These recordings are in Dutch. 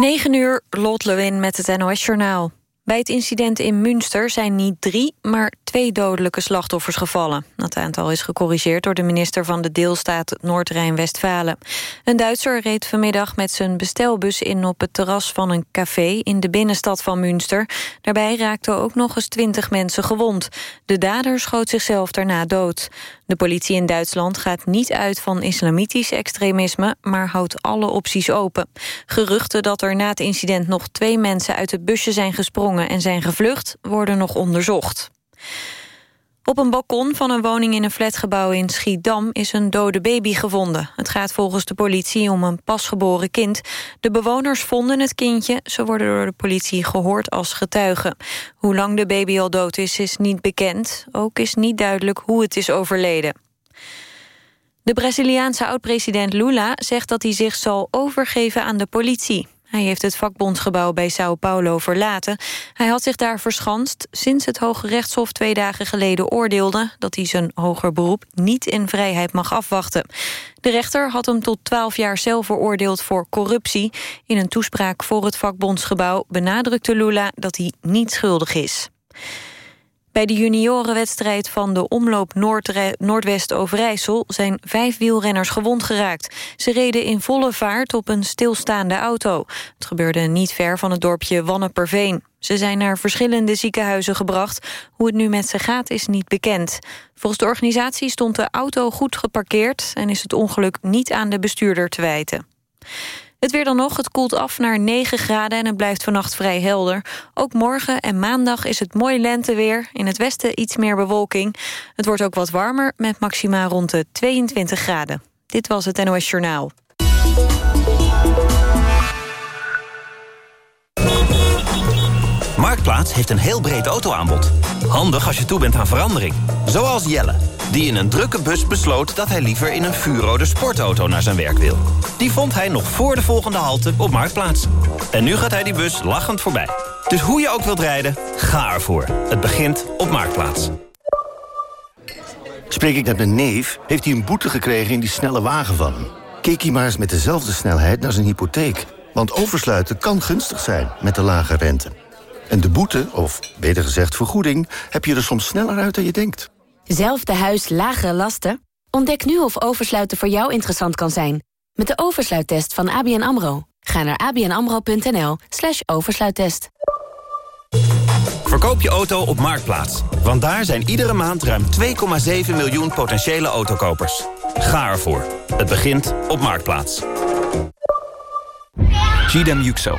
9 uur, Lot Lewin met het NOS-journaal. Bij het incident in Münster zijn niet drie, maar twee dodelijke slachtoffers gevallen. Dat aantal is gecorrigeerd door de minister van de deelstaat Noord-Rijn-Westfalen. Een Duitser reed vanmiddag met zijn bestelbus in op het terras van een café in de binnenstad van Münster. Daarbij raakten ook nog eens twintig mensen gewond. De dader schoot zichzelf daarna dood. De politie in Duitsland gaat niet uit van islamitisch extremisme... maar houdt alle opties open. Geruchten dat er na het incident nog twee mensen uit het busje zijn gesprongen... en zijn gevlucht, worden nog onderzocht. Op een balkon van een woning in een flatgebouw in Schiedam is een dode baby gevonden. Het gaat volgens de politie om een pasgeboren kind. De bewoners vonden het kindje. Ze worden door de politie gehoord als getuigen. Hoe lang de baby al dood is, is niet bekend. Ook is niet duidelijk hoe het is overleden. De Braziliaanse oud-president Lula zegt dat hij zich zal overgeven aan de politie. Hij heeft het vakbondsgebouw bij Sao Paulo verlaten. Hij had zich daar verschanst sinds het Hoge Rechtshof twee dagen geleden oordeelde... dat hij zijn hoger beroep niet in vrijheid mag afwachten. De rechter had hem tot twaalf jaar cel veroordeeld voor corruptie. In een toespraak voor het vakbondsgebouw benadrukte Lula dat hij niet schuldig is. Bij de juniorenwedstrijd van de Omloop Noordwest Overijssel... zijn vijf wielrenners gewond geraakt. Ze reden in volle vaart op een stilstaande auto. Het gebeurde niet ver van het dorpje Wanneperveen. Ze zijn naar verschillende ziekenhuizen gebracht. Hoe het nu met ze gaat is niet bekend. Volgens de organisatie stond de auto goed geparkeerd... en is het ongeluk niet aan de bestuurder te wijten. Het weer dan nog, het koelt af naar 9 graden en het blijft vannacht vrij helder. Ook morgen en maandag is het mooi lenteweer. In het westen iets meer bewolking. Het wordt ook wat warmer met maxima rond de 22 graden. Dit was het NOS Journaal. Marktplaats heeft een heel breed autoaanbod. Handig als je toe bent aan verandering. Zoals Jelle, die in een drukke bus besloot... dat hij liever in een vuurrode sportauto naar zijn werk wil. Die vond hij nog voor de volgende halte op Marktplaats. En nu gaat hij die bus lachend voorbij. Dus hoe je ook wilt rijden, ga ervoor. Het begint op Marktplaats. Spreek ik met mijn neef, heeft hij een boete gekregen in die snelle wagen van hem. Keek hij maar eens met dezelfde snelheid naar zijn hypotheek. Want oversluiten kan gunstig zijn met de lage rente. En de boete, of beter gezegd vergoeding, heb je er soms sneller uit dan je denkt. Zelfde huis, lagere lasten? Ontdek nu of oversluiten voor jou interessant kan zijn. Met de oversluittest van ABN AMRO. Ga naar abnamro.nl slash oversluittest. Verkoop je auto op Marktplaats. Want daar zijn iedere maand ruim 2,7 miljoen potentiële autokopers. Ga ervoor. Het begint op Marktplaats. Gidem Yüksel,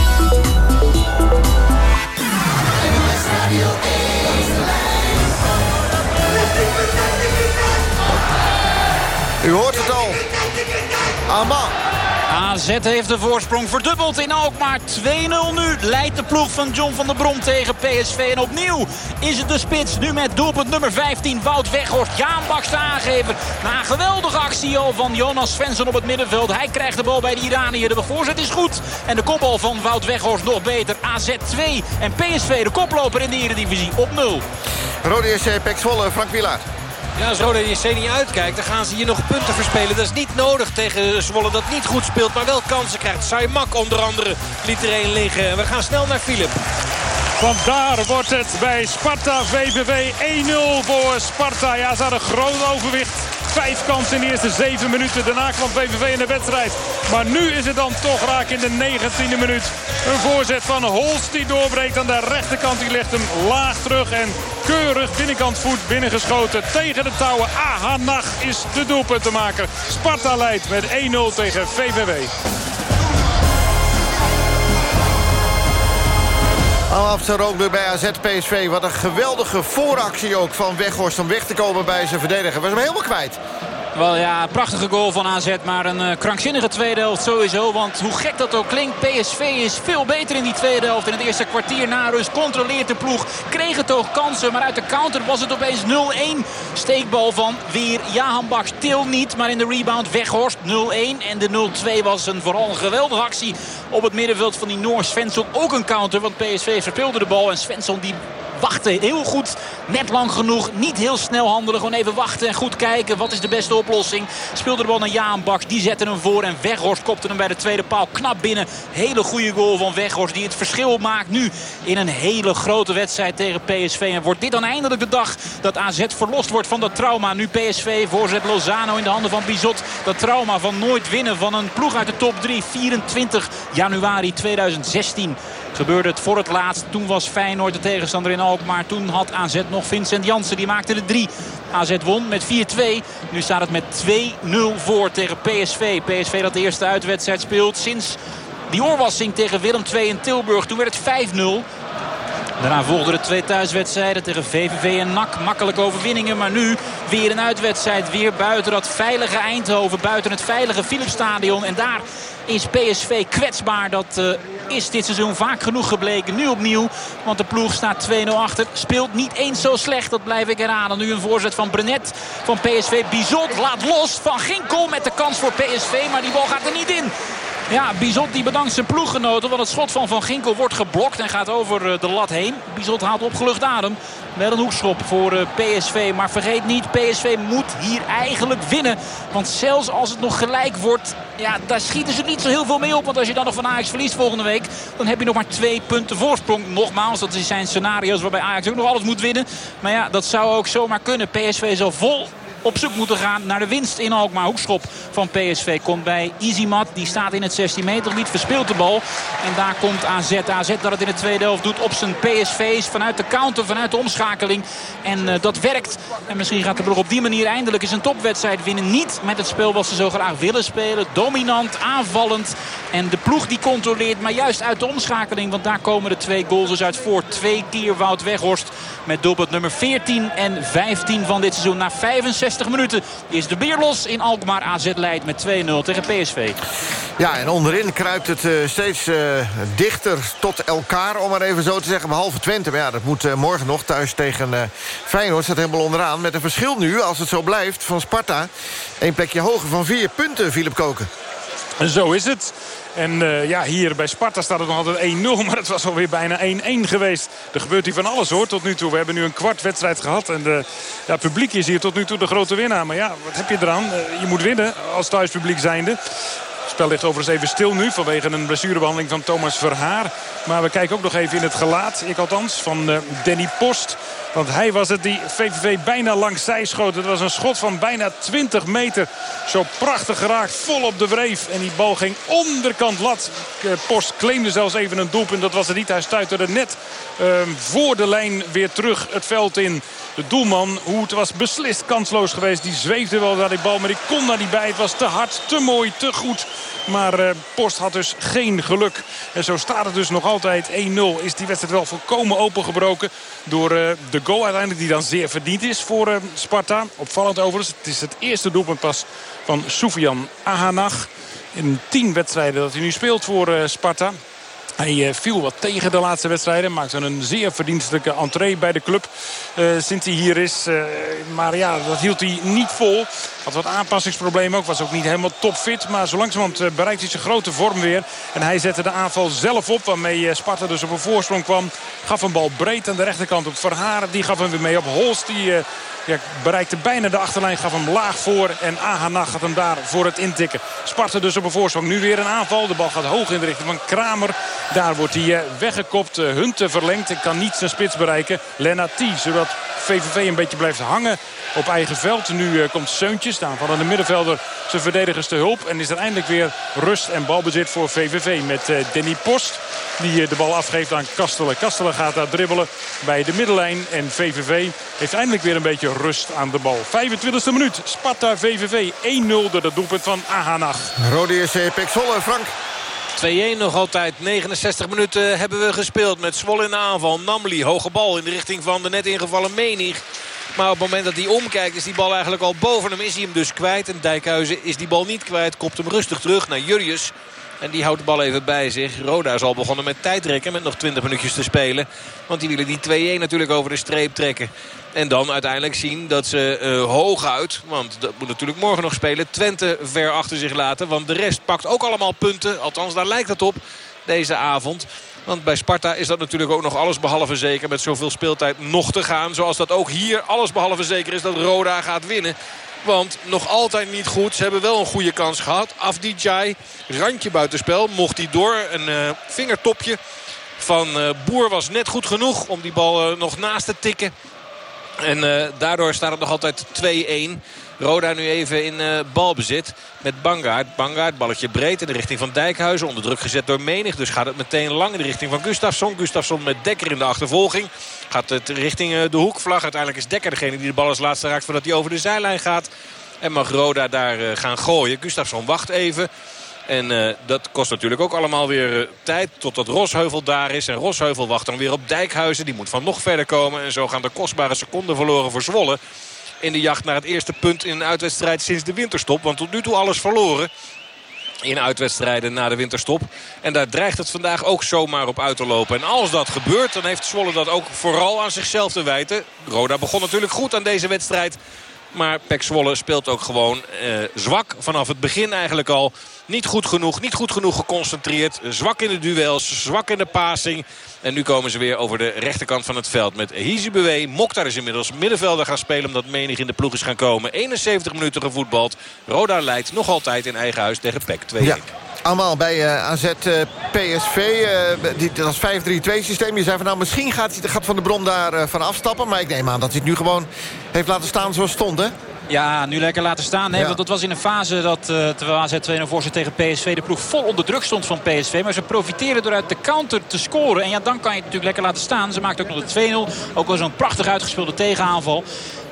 U hoort het al. Ama. AZ heeft de voorsprong verdubbeld in Alkmaar. 2-0 nu leidt de ploeg van John van der Brom tegen PSV. En opnieuw is het de spits. Nu met doelpunt nummer 15. Wout Weghorst. Jaan Baks aangeven. Na een geweldige actie al van Jonas Svensson op het middenveld. Hij krijgt de bal bij de Iranier. De voorzet is goed. En de kopbal van Wout Weghorst nog beter. AZ 2 en PSV de koploper in de Eredivisie op 0. Rode SC Pek Zwolle, Frank Wielaert. Ja, als Roda JC uitkijkt, dan gaan ze hier nog punten verspelen. Dat is niet nodig tegen Zwolle dat niet goed speelt, maar wel kansen krijgt. Saimak onder andere liet er één liggen. En we gaan snel naar Philip. Want daar wordt het bij Sparta VVV 1-0 voor Sparta. Ja, ze hadden groot overwicht. Vijf kansen in de eerste zeven minuten. Daarna kwam VVV in de wedstrijd. Maar nu is het dan toch raak in de negentiende minuut. Een voorzet van Holst die doorbreekt aan de rechterkant. Die legt hem laag terug en keurig binnenkant voet binnengeschoten. Tegen de touwen. Ahanach is de doelpunt te maken. Sparta leidt met 1-0 tegen VVV. Afstand ook nu bij AZ PSV. Wat een geweldige vooractie ook van Weghorst om weg te komen bij zijn verdediger. Was hem helemaal kwijt. Wel ja, prachtige goal van AZ. Maar een uh, krankzinnige tweede helft sowieso. Want hoe gek dat ook klinkt. PSV is veel beter in die tweede helft. In het eerste kwartier na rust controleert de ploeg. Kreeg het ook kansen. Maar uit de counter was het opeens 0-1. Steekbal van weer Jahan Baks. Til niet. Maar in de rebound Weghorst 0-1. En de 0-2 was een vooral een geweldige actie op het middenveld van die Noor. Svensson ook een counter. Want PSV verspeelde de bal. En Svensson die wachten heel goed. Net lang genoeg. Niet heel snel handelen. Gewoon even wachten en goed kijken. Wat is de beste oplossing? Speelde de bal naar Jaan Baks. Die zette hem voor. En Weghorst kopte hem bij de tweede paal knap binnen. Hele goede goal van Weghorst. Die het verschil maakt nu in een hele grote wedstrijd tegen PSV. En wordt dit dan eindelijk de dag dat AZ verlost wordt van dat trauma. Nu PSV voorzet Lozano in de handen van Bizot. Dat trauma van nooit winnen van een ploeg uit de top 3. 24 januari 2016 gebeurde het voor het laatst. Toen was Feyenoord de tegenstander in Alkmaar. Toen had AZ nog Vincent Jansen. Die maakte de drie. AZ won met 4-2. Nu staat het met 2-0 voor tegen PSV. PSV dat de eerste uitwedstrijd speelt sinds die oorwassing tegen Willem II in Tilburg. Toen werd het 5-0. Daarna volgden de twee thuiswedstrijden tegen VVV en NAC. Makkelijke overwinningen, maar nu weer een uitwedstrijd. Weer buiten dat veilige Eindhoven, buiten het veilige Philipsstadion. En daar is PSV kwetsbaar. Dat uh, is dit seizoen vaak genoeg gebleken. Nu opnieuw, want de ploeg staat 2-0 achter. Speelt niet eens zo slecht, dat blijf ik herhalen. Nu een voorzet van Brenet van PSV. Bizot laat los van Ginkel met de kans voor PSV, maar die bal gaat er niet in. Ja, Bizot die bedankt zijn ploeggenoten. Want het schot van Van Ginkel wordt geblokt en gaat over eh, de lat heen. Bizot haalt opgelucht adem. Met een hoekschop voor eh, PSV. Maar vergeet niet, PSV moet hier eigenlijk winnen. Want zelfs als het nog gelijk wordt, ja, daar schieten ze niet zo heel veel mee op. Want als je dan nog van Ajax verliest volgende week, dan heb je nog maar twee punten voorsprong. Nogmaals, dat zijn scenario's waarbij Ajax ook nog alles moet winnen. Maar ja, dat zou ook zomaar kunnen. PSV zal vol op zoek moeten gaan naar de winst in Alkmaar. Hoekschop van PSV komt bij Izimat. Die staat in het 16 meter gebied, verspeelt de bal. En daar komt AZ. AZ dat het in de tweede helft doet op zijn PSV's. Vanuit de counter, vanuit de omschakeling. En uh, dat werkt. En misschien gaat de ploeg op die manier eindelijk eens een topwedstrijd winnen. Niet met het speel wat ze zo graag willen spelen. Dominant, aanvallend. En de ploeg die controleert, maar juist uit de omschakeling. Want daar komen de twee goals dus uit voor. Twee keer Wout Weghorst met doelpunt nummer 14 en 15 van dit seizoen. Na 65 minuten is de beer los in Alkmaar. AZ leidt met 2-0 tegen PSV. Ja, en onderin kruipt het uh, steeds uh, dichter tot elkaar, om maar even zo te zeggen. Behalve Twente, maar ja, dat moet uh, morgen nog thuis tegen Feyenoord. Staat helemaal onderaan. Met een verschil nu, als het zo blijft, van Sparta. Eén plekje hoger van vier punten, Philip Koken. Zo is het. En uh, ja, hier bij Sparta staat het nog altijd 1-0. Maar het was alweer bijna 1-1 geweest. Er gebeurt hier van alles hoor, tot nu toe. We hebben nu een kwart wedstrijd gehad. En de, ja, het publiek is hier tot nu toe de grote winnaar. Maar ja, wat heb je eraan? Uh, je moet winnen als thuispubliek zijnde. Spel ligt overigens even stil nu vanwege een blessurebehandeling van Thomas Verhaar. Maar we kijken ook nog even in het gelaat, ik althans, van uh, Danny Post. Want hij was het die VVV bijna langs zij schoot. Het was een schot van bijna 20 meter. Zo prachtig geraakt, vol op de wreef. En die bal ging onderkant lat. Eh, Post claimde zelfs even een doelpunt. Dat was het niet. Hij stuitte net uh, voor de lijn weer terug het veld in. De doelman, hoe het was beslist kansloos geweest. Die zweefde wel naar die bal, maar die kon daar niet bij. Het was te hard, te mooi, te goed. Maar uh, Post had dus geen geluk. En zo staat het dus nog altijd 1-0. Is die wedstrijd wel volkomen opengebroken door uh, de goal uiteindelijk. Die dan zeer verdiend is voor uh, Sparta. Opvallend overigens. Het is het eerste doelpunt pas van Soufian Ahanach. In tien wedstrijden dat hij nu speelt voor Sparta. Hij viel wat tegen de laatste wedstrijden. Maakte een zeer verdienstelijke entree bij de club uh, sinds hij hier is. Uh, maar ja, dat hield hij niet vol. Had wat aanpassingsproblemen ook. Was ook niet helemaal topfit. Maar zo langzamerhand bereikt hij zijn grote vorm weer. En hij zette de aanval zelf op. Waarmee Sparta dus op een voorsprong kwam. Gaf een bal breed aan de rechterkant op Verharen. Die gaf hem weer mee op Holst. Die ja, bereikte bijna de achterlijn. Gaf hem laag voor. En Ahanach had hem daar voor het intikken. Sparta dus op een voorsprong. Nu weer een aanval. De bal gaat hoog in de richting van Kramer. Daar wordt hij weggekopt. Hunte verlengd. En kan niet zijn spits bereiken. Lennartie. Zodat VVV een beetje blijft hangen op eigen veld. Nu uh, komt Seuntjes, de aanvallende middenvelder, zijn verdedigers te hulp. En is er eindelijk weer rust en balbezit voor VVV met Danny Post. Die de bal afgeeft aan Kastelen. Kastelen gaat daar dribbelen bij de middellijn. En VVV heeft eindelijk weer een beetje rust aan de bal. 25e minuut. Sparta VVV 1-0 door het doelpunt van Ahanach. Rode SC Pek Frank. 2-1 nog altijd. 69 minuten hebben we gespeeld met Zwolle in de aanval. Namli, hoge bal in de richting van de net ingevallen Menig. Maar op het moment dat hij omkijkt is die bal eigenlijk al boven hem. Is hij hem dus kwijt. En Dijkhuizen is die bal niet kwijt. Kopt hem rustig terug naar Jurrius. En die houdt de bal even bij zich. Roda is al begonnen met tijdrekken met nog 20 minuutjes te spelen. Want die willen die 2-1 natuurlijk over de streep trekken. En dan uiteindelijk zien dat ze uh, hooguit, want dat moet natuurlijk morgen nog spelen... Twente ver achter zich laten. Want de rest pakt ook allemaal punten. Althans, daar lijkt het op deze avond. Want bij Sparta is dat natuurlijk ook nog alles behalve zeker. Met zoveel speeltijd nog te gaan. Zoals dat ook hier alles behalve zeker is dat Roda gaat winnen. Want nog altijd niet goed. Ze hebben wel een goede kans gehad. Afdijay, randje buitenspel. Mocht hij door. Een uh, vingertopje van uh, Boer was net goed genoeg om die bal uh, nog naast te tikken. En daardoor staat het nog altijd 2-1. Roda nu even in uh, balbezit met Bangaard. Bangaard, balletje breed in de richting van Dijkhuizen. Onder druk gezet door Menig. Dus gaat het meteen lang in de richting van Gustafsson. Gustafsson met Dekker in de achtervolging. Gaat het richting uh, de hoekvlag. Uiteindelijk is Dekker degene die de bal als laatste raakt voordat hij over de zijlijn gaat. En mag Roda daar uh, gaan gooien. Gustafsson wacht even. En dat kost natuurlijk ook allemaal weer uh, tijd totdat Rosheuvel daar is. En Rosheuvel wacht dan weer op Dijkhuizen. Die moet van nog verder komen. En zo gaan de kostbare seconden verloren voor Zwolle in de jacht naar het eerste punt in een uitwedstrijd sinds de winterstop. Want tot nu toe alles verloren in uitwedstrijden na de winterstop. En daar dreigt het vandaag ook zomaar op uit te lopen. En als dat gebeurt, dan heeft Zwolle dat ook vooral aan zichzelf te wijten. Roda begon natuurlijk goed aan deze wedstrijd. Maar Pek Zwolle speelt ook gewoon eh, zwak vanaf het begin eigenlijk al. Niet goed genoeg, niet goed genoeg geconcentreerd. Zwak in de duels, zwak in de passing. En nu komen ze weer over de rechterkant van het veld met Hizibuwe. Mokhtar is inmiddels middenvelder gaan spelen omdat menig in de ploeg is gaan komen. 71 minuten gevoetbald. Roda leidt nog altijd in eigen huis tegen PEC 2 ja. Allemaal bij uh, AZ uh, PSV. Uh, die, dat 5-3-2 systeem. Je zei van nou misschien gaat, gaat Van de Bron daar van afstappen. Maar ik neem aan dat hij het nu gewoon heeft laten staan zoals stond hè? Ja, nu lekker laten staan. Nee, Want dat was in een fase dat uh, terwijl AZ 2-0 voorzet tegen PSV... de ploeg vol onder druk stond van PSV. Maar ze profiteren door uit de counter te scoren. En ja, dan kan je het natuurlijk lekker laten staan. Ze maakt ook nog de 2-0. Ook wel zo'n prachtig uitgespeelde tegenaanval.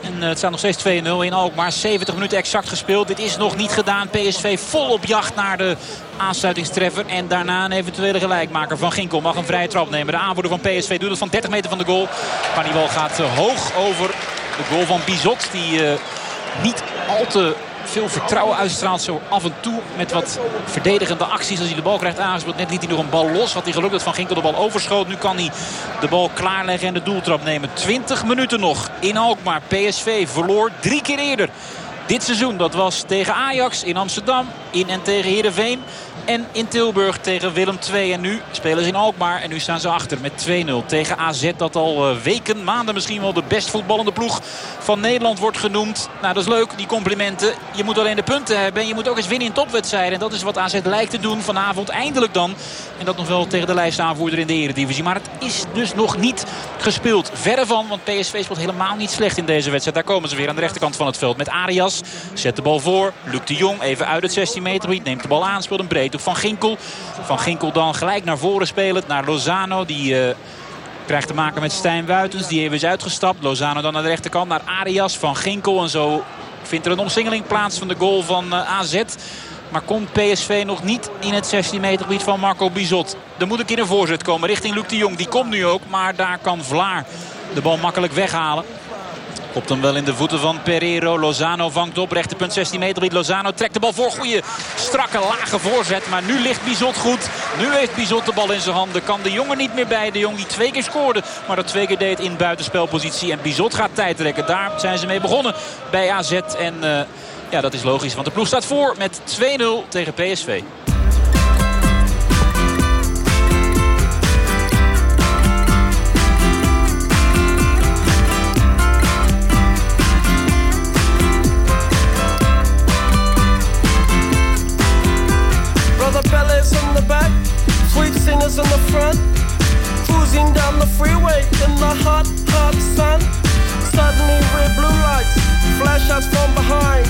En uh, het staat nog steeds 2-0 in Alkmaar. 70 minuten exact gespeeld. Dit is nog niet gedaan. PSV vol op jacht naar de aansluitingstreffer. En daarna een eventuele gelijkmaker van Ginkel. Mag een vrije trap nemen. De aanvoerder van PSV doet het van 30 meter van de goal. Maar die bal gaat uh, hoog over de goal van Bizot. Die uh, niet al te veel vertrouwen uitstraalt. Zo af en toe met wat verdedigende acties. Als hij de bal krijgt aangespeeld. Net liet hij nog een bal los. Wat hij gelukt dat Van Ginkel de bal overschoot. Nu kan hij de bal klaarleggen en de doeltrap nemen. 20 minuten nog in Alkmaar. PSV verloor drie keer eerder. Dit seizoen, dat was tegen Ajax in Amsterdam, in en tegen Heerenveen. En in Tilburg tegen Willem II. En nu spelen ze in Alkmaar. En nu staan ze achter met 2-0 tegen AZ. Dat al uh, weken, maanden misschien wel de best voetballende ploeg van Nederland wordt genoemd. Nou, dat is leuk, die complimenten. Je moet alleen de punten hebben. En je moet ook eens winnen in topwedstrijden. En dat is wat AZ lijkt te doen vanavond. Eindelijk dan. En dat nog wel tegen de lijstaanvoerder in de Eredivisie. Maar het is dus nog niet gespeeld. Verre van, want PSV speelt helemaal niet slecht in deze wedstrijd. Daar komen ze weer aan de rechterkant van het veld met Arias. Zet de bal voor. Luc de Jong even uit het 16 meter gebied. Neemt de bal aan, speelt een van Ginkel. Van Ginkel dan gelijk naar voren spelen. Naar Lozano. Die uh, krijgt te maken met Stijn Wuitens. Die even is uitgestapt. Lozano dan naar de rechterkant. Naar Arias van Ginkel. En zo vindt er een omsingeling plaats van de goal van eh, AZ. Maar komt PSV nog niet in het 16 meter gebied van Marco Bizot. Er moet een keer een voorzet komen richting Luc de Jong. Die komt nu ook. Maar daar kan Vlaar de bal makkelijk weghalen. Kopt hem wel in de voeten van Pereiro. Lozano vangt op. Rechterpunt 16 meter. Lozano trekt de bal voor. Goede strakke lage voorzet. Maar nu ligt Bizot goed. Nu heeft Bizot de bal in zijn handen. Kan de jongen niet meer bij. De jongen die twee keer scoorde. Maar dat twee keer deed in buitenspelpositie. En Bizot gaat tijd trekken. Daar zijn ze mee begonnen bij AZ. En uh, ja, dat is logisch. Want de ploeg staat voor met 2-0 tegen PSV. Flash us from behind.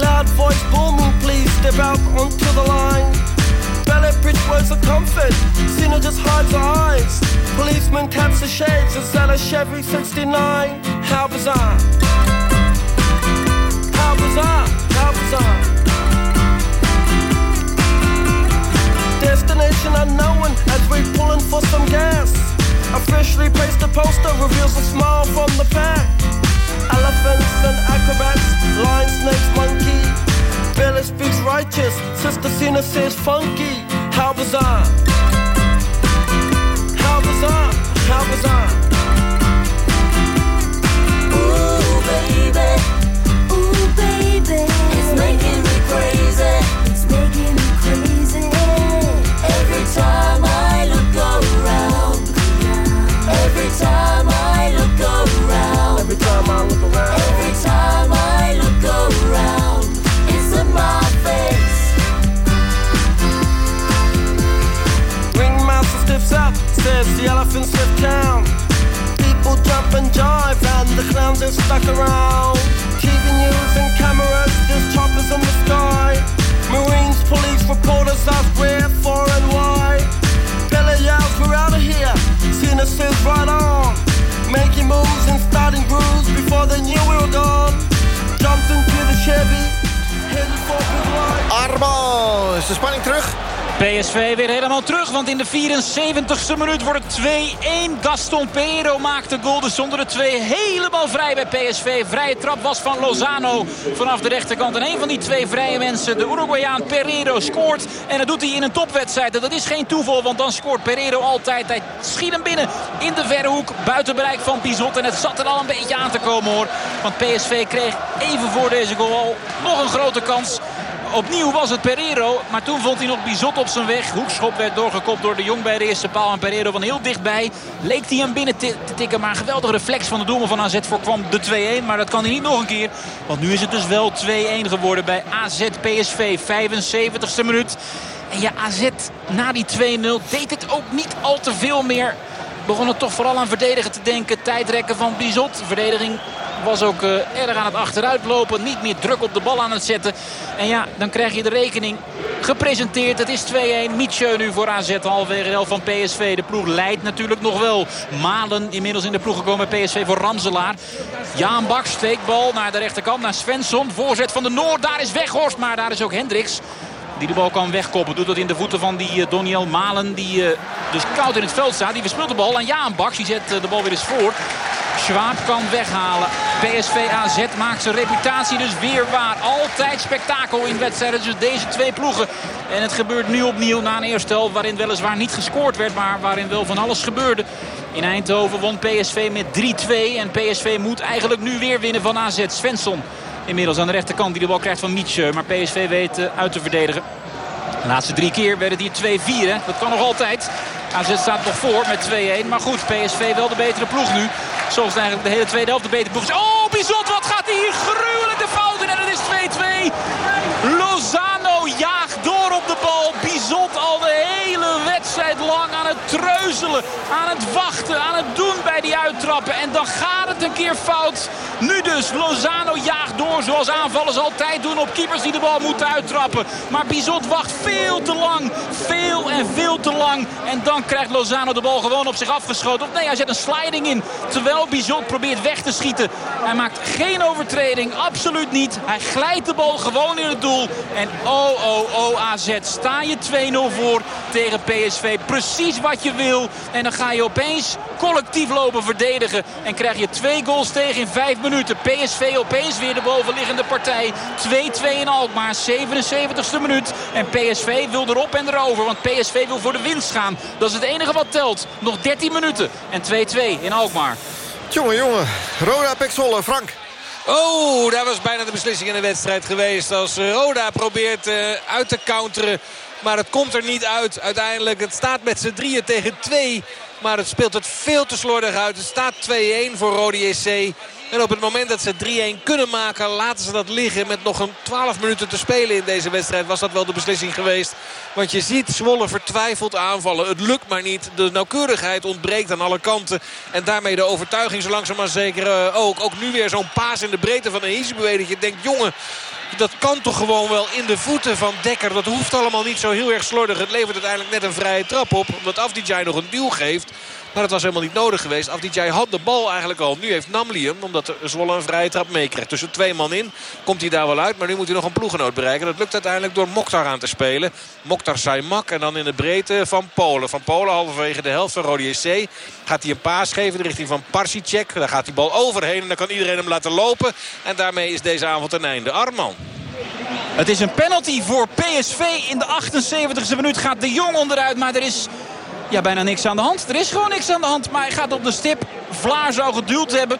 Loud voice booming, please step out onto the line. Ballet bridge words of comfort, Cena just hides her eyes. Policeman taps the shades, is that a Chevy 69? How bizarre! How bizarre! How bizarre! destination unknown as we're pulling for some gas. Officially placed a poster reveals a smile from the elephants and acrobats, lion, snakes, monkey. Village speaks righteous, Sister Cena says funky. How bizarre! How bizarre! How bizarre! 74ste minuut wordt het 2-1. Gaston Pereiro maakt de goal, dus zonder de twee helemaal vrij bij PSV. Vrije trap was van Lozano vanaf de rechterkant. En een van die twee vrije mensen, de Uruguayaan Pereiro, scoort. En dat doet hij in een topwedstrijd. En dat is geen toeval, want dan scoort Pereiro altijd. Hij schiet hem binnen in de verre hoek, buiten bereik van Bizot. En het zat er al een beetje aan te komen hoor. Want PSV kreeg even voor deze goal al nog een grote kans. Opnieuw was het Pereiro, maar toen vond hij nog Bizot op zijn weg. Hoekschop werd doorgekopt door de Jong bij de eerste paal. En Pereiro van heel dichtbij leek hij hem binnen te tikken. Maar een geweldige reflex van de doelman van AZ voorkwam de 2-1. Maar dat kan hij niet nog een keer. Want nu is het dus wel 2-1 geworden bij AZ PSV. 75ste minuut. En ja, AZ na die 2-0 deed het ook niet al te veel meer. Begon het toch vooral aan verdedigen te denken. Tijdrekken van Bizot. Verdediging was ook uh, erg aan het achteruitlopen. Niet meer druk op de bal aan het zetten. En ja, dan krijg je de rekening gepresenteerd. Het is 2-1. Mietje nu voor AZ. Halverwege de van PSV. De ploeg leidt natuurlijk nog wel. Malen inmiddels in de ploeg gekomen bij PSV voor Ramselaar. Jaan Bak steekbal naar de rechterkant. Naar Svensson. Voorzet van de Noord. Daar is Weghorst. Maar daar is ook Hendricks. Die de bal kan wegkoppen. Doet dat in de voeten van die uh, Doniel Malen. Die uh, dus koud in het veld staat. Die verspeelt de bal aan Jaan Baks. Die zet de bal weer eens voor. Schwab kan weghalen. PSV AZ maakt zijn reputatie dus weer waar. Altijd spektakel in wedstrijden tussen deze twee ploegen. En het gebeurt nu opnieuw na een eerste helft waarin weliswaar niet gescoord werd. Maar waarin wel van alles gebeurde. In Eindhoven won PSV met 3-2. En PSV moet eigenlijk nu weer winnen van AZ. Svensson inmiddels aan de rechterkant die de bal krijgt van Mietje. Maar PSV weet uit te verdedigen. De laatste drie keer werden die 2-4. Dat kan nog altijd. AZ staat nog voor met 2-1. Maar goed, PSV wel de betere ploeg nu. Het eigenlijk de hele tweede helft de betere ploeg. Oh, Bizot, wat gaat hij hier gruwelijk de fout in. En het is 2-2. Lozano jaagt door op de bal. Bizot al de hele wedstrijd lang aan het treuzelen. Aan het wachten, aan het doen bij die uittrappen. En dan gaat het een keer fout. Nu dus, Lozano jaagt door zoals aanvallers altijd doen op keepers die de bal moeten uittrappen. Maar Bizot wacht veel te lang. Veel en veel te lang. En dan krijgt Lozano de bal gewoon op zich afgeschoten. Of nee, hij zet een sliding in. Terwijl Bizot probeert weg te schieten. Hij maakt geen overtreding, absoluut niet. Hij glijdt de bal gewoon in het doel. En oh, oh, oh, AZ. Sta je 2-0 voor tegen PSV. Precies wat je wil. En dan ga je opeens collectief lopen verdedigen. En krijg je twee goals tegen in vijf minuten. PSV opeens weer de bovenliggende partij. 2-2 in Alkmaar, 77ste minuut. En PSV wil erop en erover. Want PSV wil voor de winst gaan. Dat is het enige wat telt. Nog 13 minuten. En 2-2 in Alkmaar. Jongen, jongen. Roda Pexolle, Frank. Oh, daar was bijna de beslissing in de wedstrijd geweest. Als Roda probeert uh, uit te counteren. Maar het komt er niet uit uiteindelijk. Het staat met z'n drieën tegen twee. Maar het speelt het veel te slordig uit. Het staat 2-1 voor Rode JC. En op het moment dat ze 3-1 kunnen maken, laten ze dat liggen. Met nog een 12 minuten te spelen in deze wedstrijd was dat wel de beslissing geweest. Want je ziet Zwolle vertwijfeld aanvallen. Het lukt maar niet. De nauwkeurigheid ontbreekt aan alle kanten. En daarmee de overtuiging zo langzaam maar zeker ook. Ook nu weer zo'n paas in de breedte van een Hizibue. Dat je denkt, jongen, dat kan toch gewoon wel in de voeten van Dekker. Dat hoeft allemaal niet zo heel erg slordig. Het levert uiteindelijk net een vrije trap op. Omdat Afdijay nog een duw geeft. Maar dat was helemaal niet nodig geweest. Afdijay had de bal eigenlijk al. Nu heeft Namli hem, omdat Zwolle een vrije trap meekrijgt. Tussen twee man in komt hij daar wel uit. Maar nu moet hij nog een ploegenoot bereiken. Dat lukt uiteindelijk door Mokhtar aan te spelen. Mokhtar Saimak en dan in de breedte van Polen. Van Polen halverwege de helft van Rode JC. Gaat hij een paas geven in de richting van Parsicek. Daar gaat die bal overheen en dan kan iedereen hem laten lopen. En daarmee is deze avond ten einde. Arman. Het is een penalty voor PSV. In de 78e minuut gaat de Jong onderuit. Maar er is ja, bijna niks aan de hand. Er is gewoon niks aan de hand. Maar hij gaat op de stip. Vlaar zou geduwd hebben.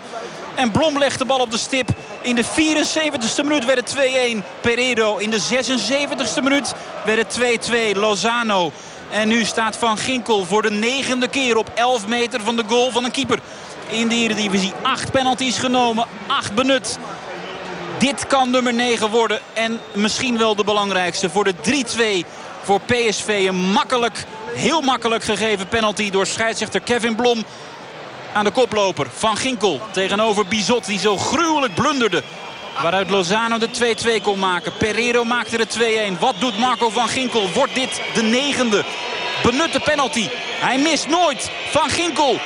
En Blom legt de bal op de stip. In de 74ste minuut werd het 2-1 Peredo. In de 76ste minuut werd het 2-2 Lozano. En nu staat Van Ginkel voor de negende keer op 11 meter van de goal van een keeper. In de Eredivisie 8 penalties genomen, 8 benut. Dit kan nummer 9 worden. En misschien wel de belangrijkste voor de 3-2 voor PSV. Een makkelijk, heel makkelijk gegeven penalty door scheidsrechter Kevin Blom aan de koploper. Van Ginkel tegenover Bizot die zo gruwelijk blunderde. Waaruit Lozano de 2-2 kon maken. Pereiro maakte de 2-1. Wat doet Marco van Ginkel? Wordt dit de negende? Benutte penalty. Hij mist nooit. Van Ginkel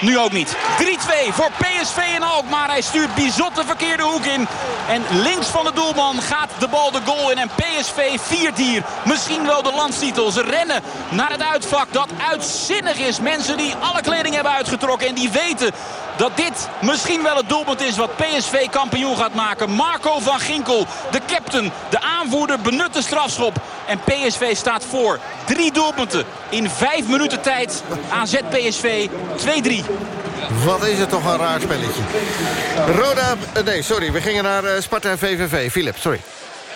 nu ook niet. 3-2 voor PSV in Alkmaar. Hij stuurt Bizot de verkeerde hoek in. En links van de doelman gaat de bal de goal in. En PSV viert hier misschien wel de landstitel. Ze rennen naar het uitvak dat uitzinnig is. Mensen die alle kleding hebben uitgetrokken en die weten dat dit misschien wel het doelpunt is wat PSV kampioen gaat maken. Marco van Ginkel, de captain, de aanvoerder, benut de strafschop. En PSV staat voor. Drie doelpunten in vijf minuten tijd. AZ PSV 2-3. Wat is het toch een raar spelletje. Roda, eh, nee, sorry, we gingen naar eh, Sparta en VVV. Philip, sorry.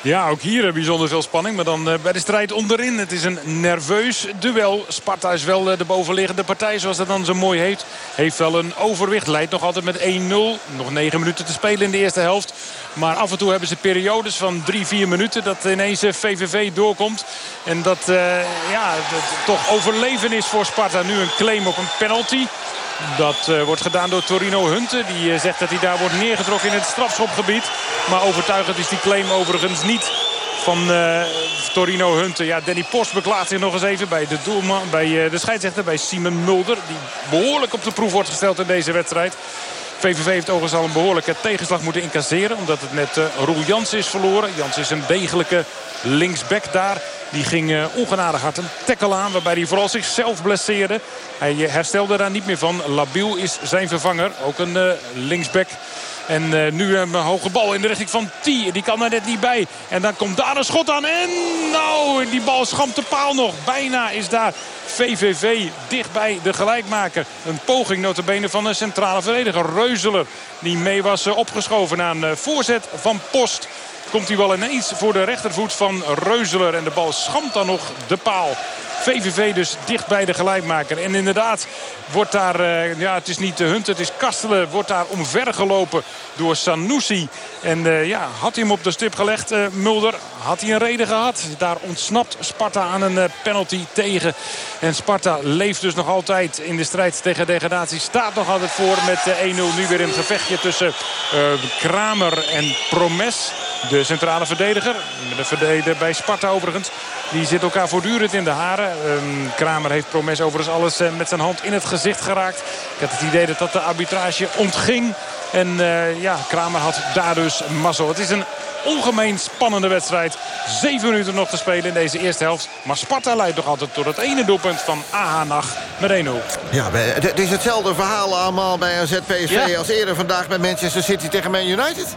Ja, ook hier eh, bijzonder veel spanning. Maar dan bij de strijd onderin. Het is een nerveus duel. Sparta is wel de bovenliggende partij, zoals dat dan zo mooi heet. Heeft wel een overwicht. Leidt nog altijd met 1-0. Nog 9 minuten te spelen in de eerste helft. Maar af en toe hebben ze periodes van 3, 4 minuten dat ineens VVV doorkomt. En dat ja, dat toch overleven is voor Sparta. Nu een claim op een penalty. Dat uh, wordt gedaan door Torino Hunte. Die uh, zegt dat hij daar wordt neergetrokken in het strafschopgebied. Maar overtuigend is die claim overigens niet van uh, Torino Hunte. Ja, Danny Post beklaagt zich nog eens even bij de, doelman, bij, de scheidsrechter, bij Simon Mulder. Die behoorlijk op de proef wordt gesteld in deze wedstrijd. VVV heeft overigens al een behoorlijke tegenslag moeten incasseren. Omdat het net uh, Roel Jans is verloren. Jans is een degelijke linksback daar. Die ging uh, ongenadig hard een tackle aan. Waarbij hij vooral zichzelf blesseerde. Hij herstelde daar niet meer van. Labiel is zijn vervanger. Ook een uh, linksback. En nu een hoge bal in de richting van T. Die kan er net niet bij. En dan komt daar een schot aan. En nou, die bal schamt de paal nog. Bijna is daar VVV dichtbij de gelijkmaker. Een poging notabene van een centrale verdediger. Reuzeler die mee was opgeschoven een voorzet van Post. Komt hij wel ineens voor de rechtervoet van Reuzeler. En de bal schamt dan nog de paal. VVV dus dicht bij de gelijkmaker. En inderdaad wordt daar, uh, ja het is niet de Hunt, het is Kastelen. Wordt daar omvergelopen door Sanusi. En uh, ja, had hij hem op de stip gelegd, uh, Mulder. Had hij een reden gehad. Daar ontsnapt Sparta aan een penalty tegen. En Sparta leeft dus nog altijd in de strijd tegen degradatie. Staat nog altijd voor met 1-0. Nu weer een gevechtje tussen Kramer en Promes. De centrale verdediger. De verdediger bij Sparta overigens. Die zit elkaar voortdurend in de haren. Um, Kramer heeft Promes overigens alles uh, met zijn hand in het gezicht geraakt. Ik had het idee dat dat de arbitrage ontging. En uh, ja, Kramer had daar dus mazzel. Het is een ongemeen spannende wedstrijd. Zeven minuten nog te spelen in deze eerste helft. Maar Sparta leidt nog altijd tot het ene doelpunt van AH Nacht met 1-0. Ja, het is hetzelfde verhaal allemaal bij ja. als eerder vandaag met Manchester City tegen Man United.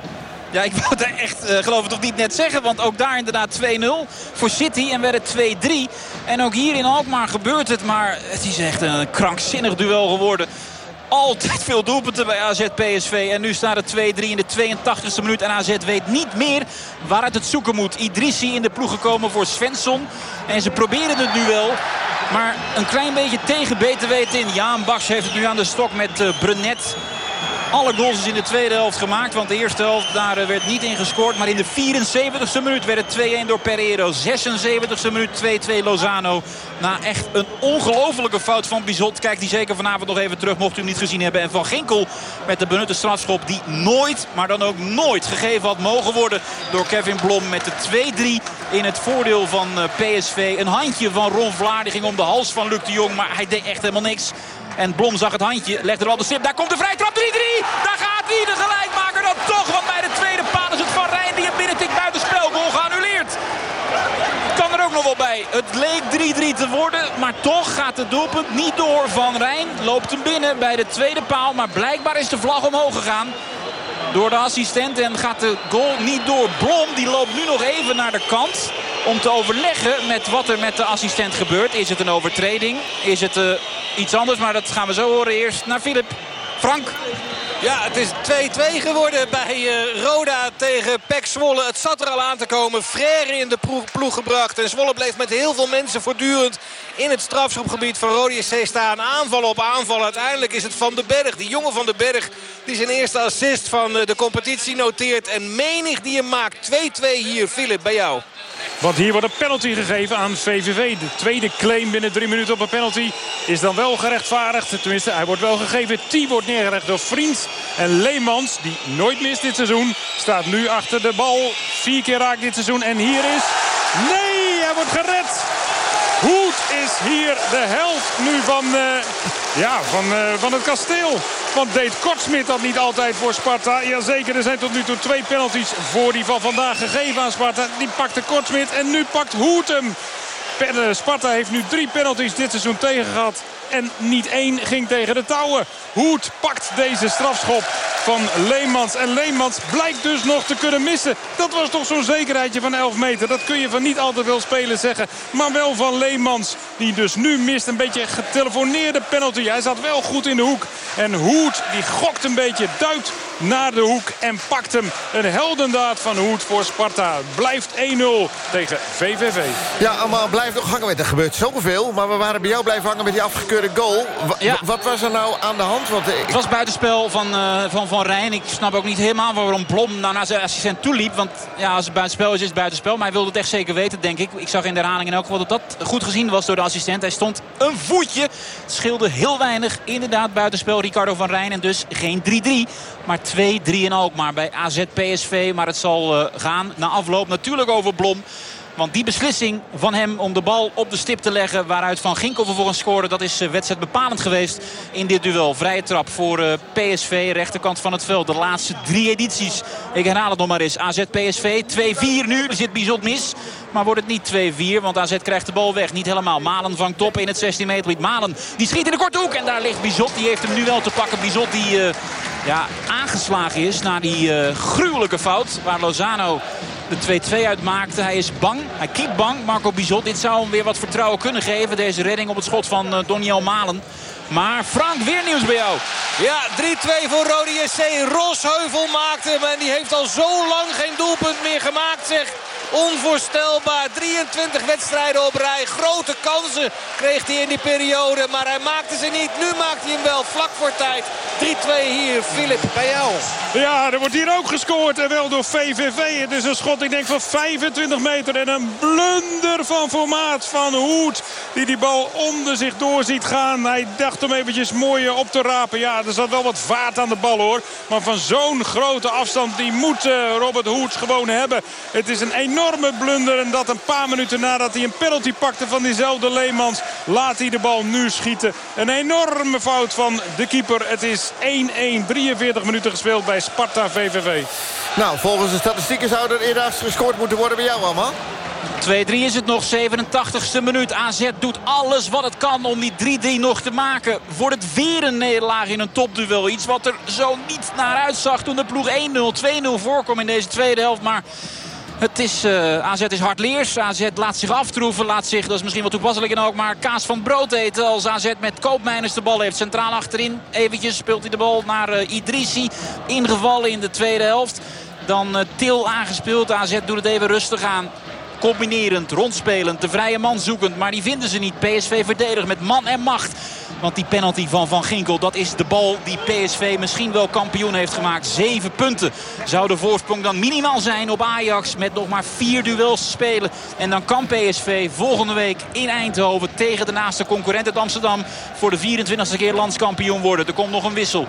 Ja, ik wou het echt, uh, geloof ik toch niet net zeggen. Want ook daar inderdaad 2-0 voor City en werd het 2-3. En ook hier in Alkmaar gebeurt het. Maar het is echt een krankzinnig duel geworden. Altijd veel doelpunten bij AZ PSV. En nu staat het 2-3 in de 82e minuut. En AZ weet niet meer waaruit het zoeken moet. Idrissi in de ploeg gekomen voor Svensson. En ze proberen het nu wel. Maar een klein beetje tegen beter weten in. Jaan Baks heeft het nu aan de stok met uh, Brenet. Alle goals is in de tweede helft gemaakt. Want de eerste helft daar eh, werd niet in gescoord. Maar in de 74ste minuut werd het 2-1 door Pereiro. 76ste minuut 2-2 Lozano. Na echt een ongelofelijke fout van Bizot. Kijkt die zeker vanavond nog even terug. Mocht u hem niet gezien hebben. En Van Ginkel met de benutte strafschop. Die nooit, maar dan ook nooit gegeven had mogen worden door Kevin Blom. Met de 2-3 in het voordeel van eh, PSV. Een handje van Ron Vlaar. Die ging om de hals van Luc de Jong. Maar hij deed echt helemaal niks. En Blom zag het handje, legde er al de stip. Daar komt de vrije trap, 3-3. Daar gaat hij, de gelijkmaker dan toch. Want bij de tweede paal is het Van Rijn die hem binnentikt buiten spelgoal geannuleerd. Kan er ook nog wel bij. Het leek 3-3 te worden, maar toch gaat het doelpunt niet door. Van Rijn loopt hem binnen bij de tweede paal. Maar blijkbaar is de vlag omhoog gegaan. door de assistent. En gaat de goal niet door. Blom die loopt nu nog even naar de kant. Om te overleggen met wat er met de assistent gebeurt. Is het een overtreding? Is het uh, iets anders? Maar dat gaan we zo horen. Eerst naar Filip. Frank. Ja, het is 2-2 geworden bij uh, Roda tegen Pek Zwolle. Het zat er al aan te komen. Frère in de ploeg, gebracht. En Zwolle bleef met heel veel mensen voortdurend in het strafschopgebied van Rode SC staan. Aanval op aanval. Uiteindelijk is het Van den Berg. Die jongen Van den Berg die zijn eerste assist van uh, de competitie noteert. En menig die hem maakt. 2-2 hier. Filip, bij jou. Want hier wordt een penalty gegeven aan VVV. De tweede claim binnen drie minuten op een penalty is dan wel gerechtvaardigd. Tenminste, hij wordt wel gegeven. T wordt neergelegd door Vriend. En Leemans, die nooit mist dit seizoen, staat nu achter de bal. Vier keer raakt dit seizoen. En hier is... Nee, hij wordt gered. Hoed is hier de helft nu van, uh, ja, van, uh, van het kasteel. Want deed Kortsmit dat niet altijd voor Sparta? Jazeker, er zijn tot nu toe twee penalties voor die van vandaag gegeven aan Sparta. Die pakte Kortsmit en nu pakt Hoed hem. Sparta heeft nu drie penalties dit seizoen tegen gehad. En niet één ging tegen de touwen. Hoed pakt deze strafschop van Leemans. En Leemans blijkt dus nog te kunnen missen. Dat was toch zo'n zekerheidje van 11 meter. Dat kun je van niet altijd veel spelen zeggen. Maar wel van Leemans. Die dus nu mist. Een beetje getelefoneerde penalty. Hij zat wel goed in de hoek. En Hoed die gokt een beetje. Duikt naar de hoek. En pakt hem. Een heldendaad van Hoed voor Sparta. Blijft 1-0 tegen VVV. Ja, allemaal blijft nog hangen. Er gebeurt zoveel. Maar we waren bij jou blijven hangen met die afgekeurde goal. W Ja. Wat was er nou aan de hand? Want, eh, ik- Het was buitenspel van, eh, van Van Rijn. Ik snap ook niet helemaal waarom Blom nou naar zijn assistent toe liep. Want ja, als het buitenspel is, is het buitenspel. Maar hij wilde het echt zeker weten, denk ik. Ik zag in de herhaling in elk geval dat dat goed gezien was door de assistent. Hij stond een voetje. Het scheelde heel weinig. Inderdaad, buitenspel Ricardo van Rijn. En dus geen 3-3. Maar 2-3 in Alkmaar bij AZ PSV. Maar het zal eh, gaan na afloop natuurlijk over Blom. Want die beslissing van hem om de bal op de stip te leggen... waaruit Van Ginkel vervolgens scoorde... dat is eh, wedstrijdbepalend geweest in dit duel. Vrije trap voor eh, PSV, rechterkant van het veld. De laatste drie edities. Ik herhaal het nog maar eens. AZ PSV 2-4 nu. Er zit Bizot mis. Maar wordt het niet 2-4, want AZ krijgt de bal weg. Niet helemaal. Malen vangt op in het 16 meter. Malen, die schiet in de korte hoek. En daar ligt Bizot. Die heeft hem nu wel te pakken. Bizot die eh, ja, aangeslagen is na die gruwelijke fout. Waar Lozano de 2-2 uitmaakte. Hij is bang. Hij keept bang. Marco Bizot. Dit zou hem weer wat vertrouwen kunnen geven. Deze redding op het schot van uh, Doniel Malen. Maar Frank, weer nieuws bij jou. Ja, 3-2 voor Rode SC. Rosheuvel maakte hem en die heeft al zo lang geen doelpunt meer gemaakt, zeg. Onvoorstelbaar. 23 wedstrijden op rij. Grote kansen kreeg hij in die periode. Maar hij maakte ze niet. Nu maakt hij hem wel vlak voor tijd. 3-2 hier. Filip, bij. Ja, er wordt hier ook gescoord. En wel door VVV. Het is een schot, ik denk, van 25 meter. En een blunder van formaat van Hoed. Die die bal onder zich door ziet gaan. Hij dacht hem eventjes mooi op te rapen. Ja, er zat wel wat vaart aan de bal, hoor. Maar van zo'n grote afstand, die moet uh, Robert Hoed gewoon hebben. Het is een enorme blunder. En dat een paar minuten nadat hij een penalty pakte van diezelfde Leemans... laat hij de bal nu schieten. Een enorme fout van de keeper. Het is 1-1, 43 minuten gespeeld bij Sparta VVV. Nou, volgens de statistieken zou er eerder gescoord moeten worden bij jou allemaal. 2-3 is het nog, 87ste minuut. AZ doet alles wat het kan om die 3-3 nog te maken. Wordt het weer een nederlaag in een topduel. Iets wat er zo niet naar uitzag toen de ploeg 1-0, 2-0 voorkwam in deze tweede helft. Maar het is, uh, AZ is hardleers. AZ laat zich aftroeven. Laat zich, dat is misschien wel toepasselijk en ook, maar kaas van brood eten. Als AZ met Koopmeiners de bal heeft. Centraal achterin. Eventjes speelt hij de bal naar uh, Idrissi. Ingevallen in de tweede helft. Dan uh, Til aangespeeld. AZ doet het even rustig aan. Combinerend, rondspelend, de vrije man zoekend. Maar die vinden ze niet. PSV verdedigt met man en macht. Want die penalty van Van Ginkel, dat is de bal die PSV misschien wel kampioen heeft gemaakt. Zeven punten zou de voorsprong dan minimaal zijn op Ajax. Met nog maar vier duels te spelen. En dan kan PSV volgende week in Eindhoven tegen de naaste concurrent uit Amsterdam. Voor de 24e keer landskampioen worden. Er komt nog een wissel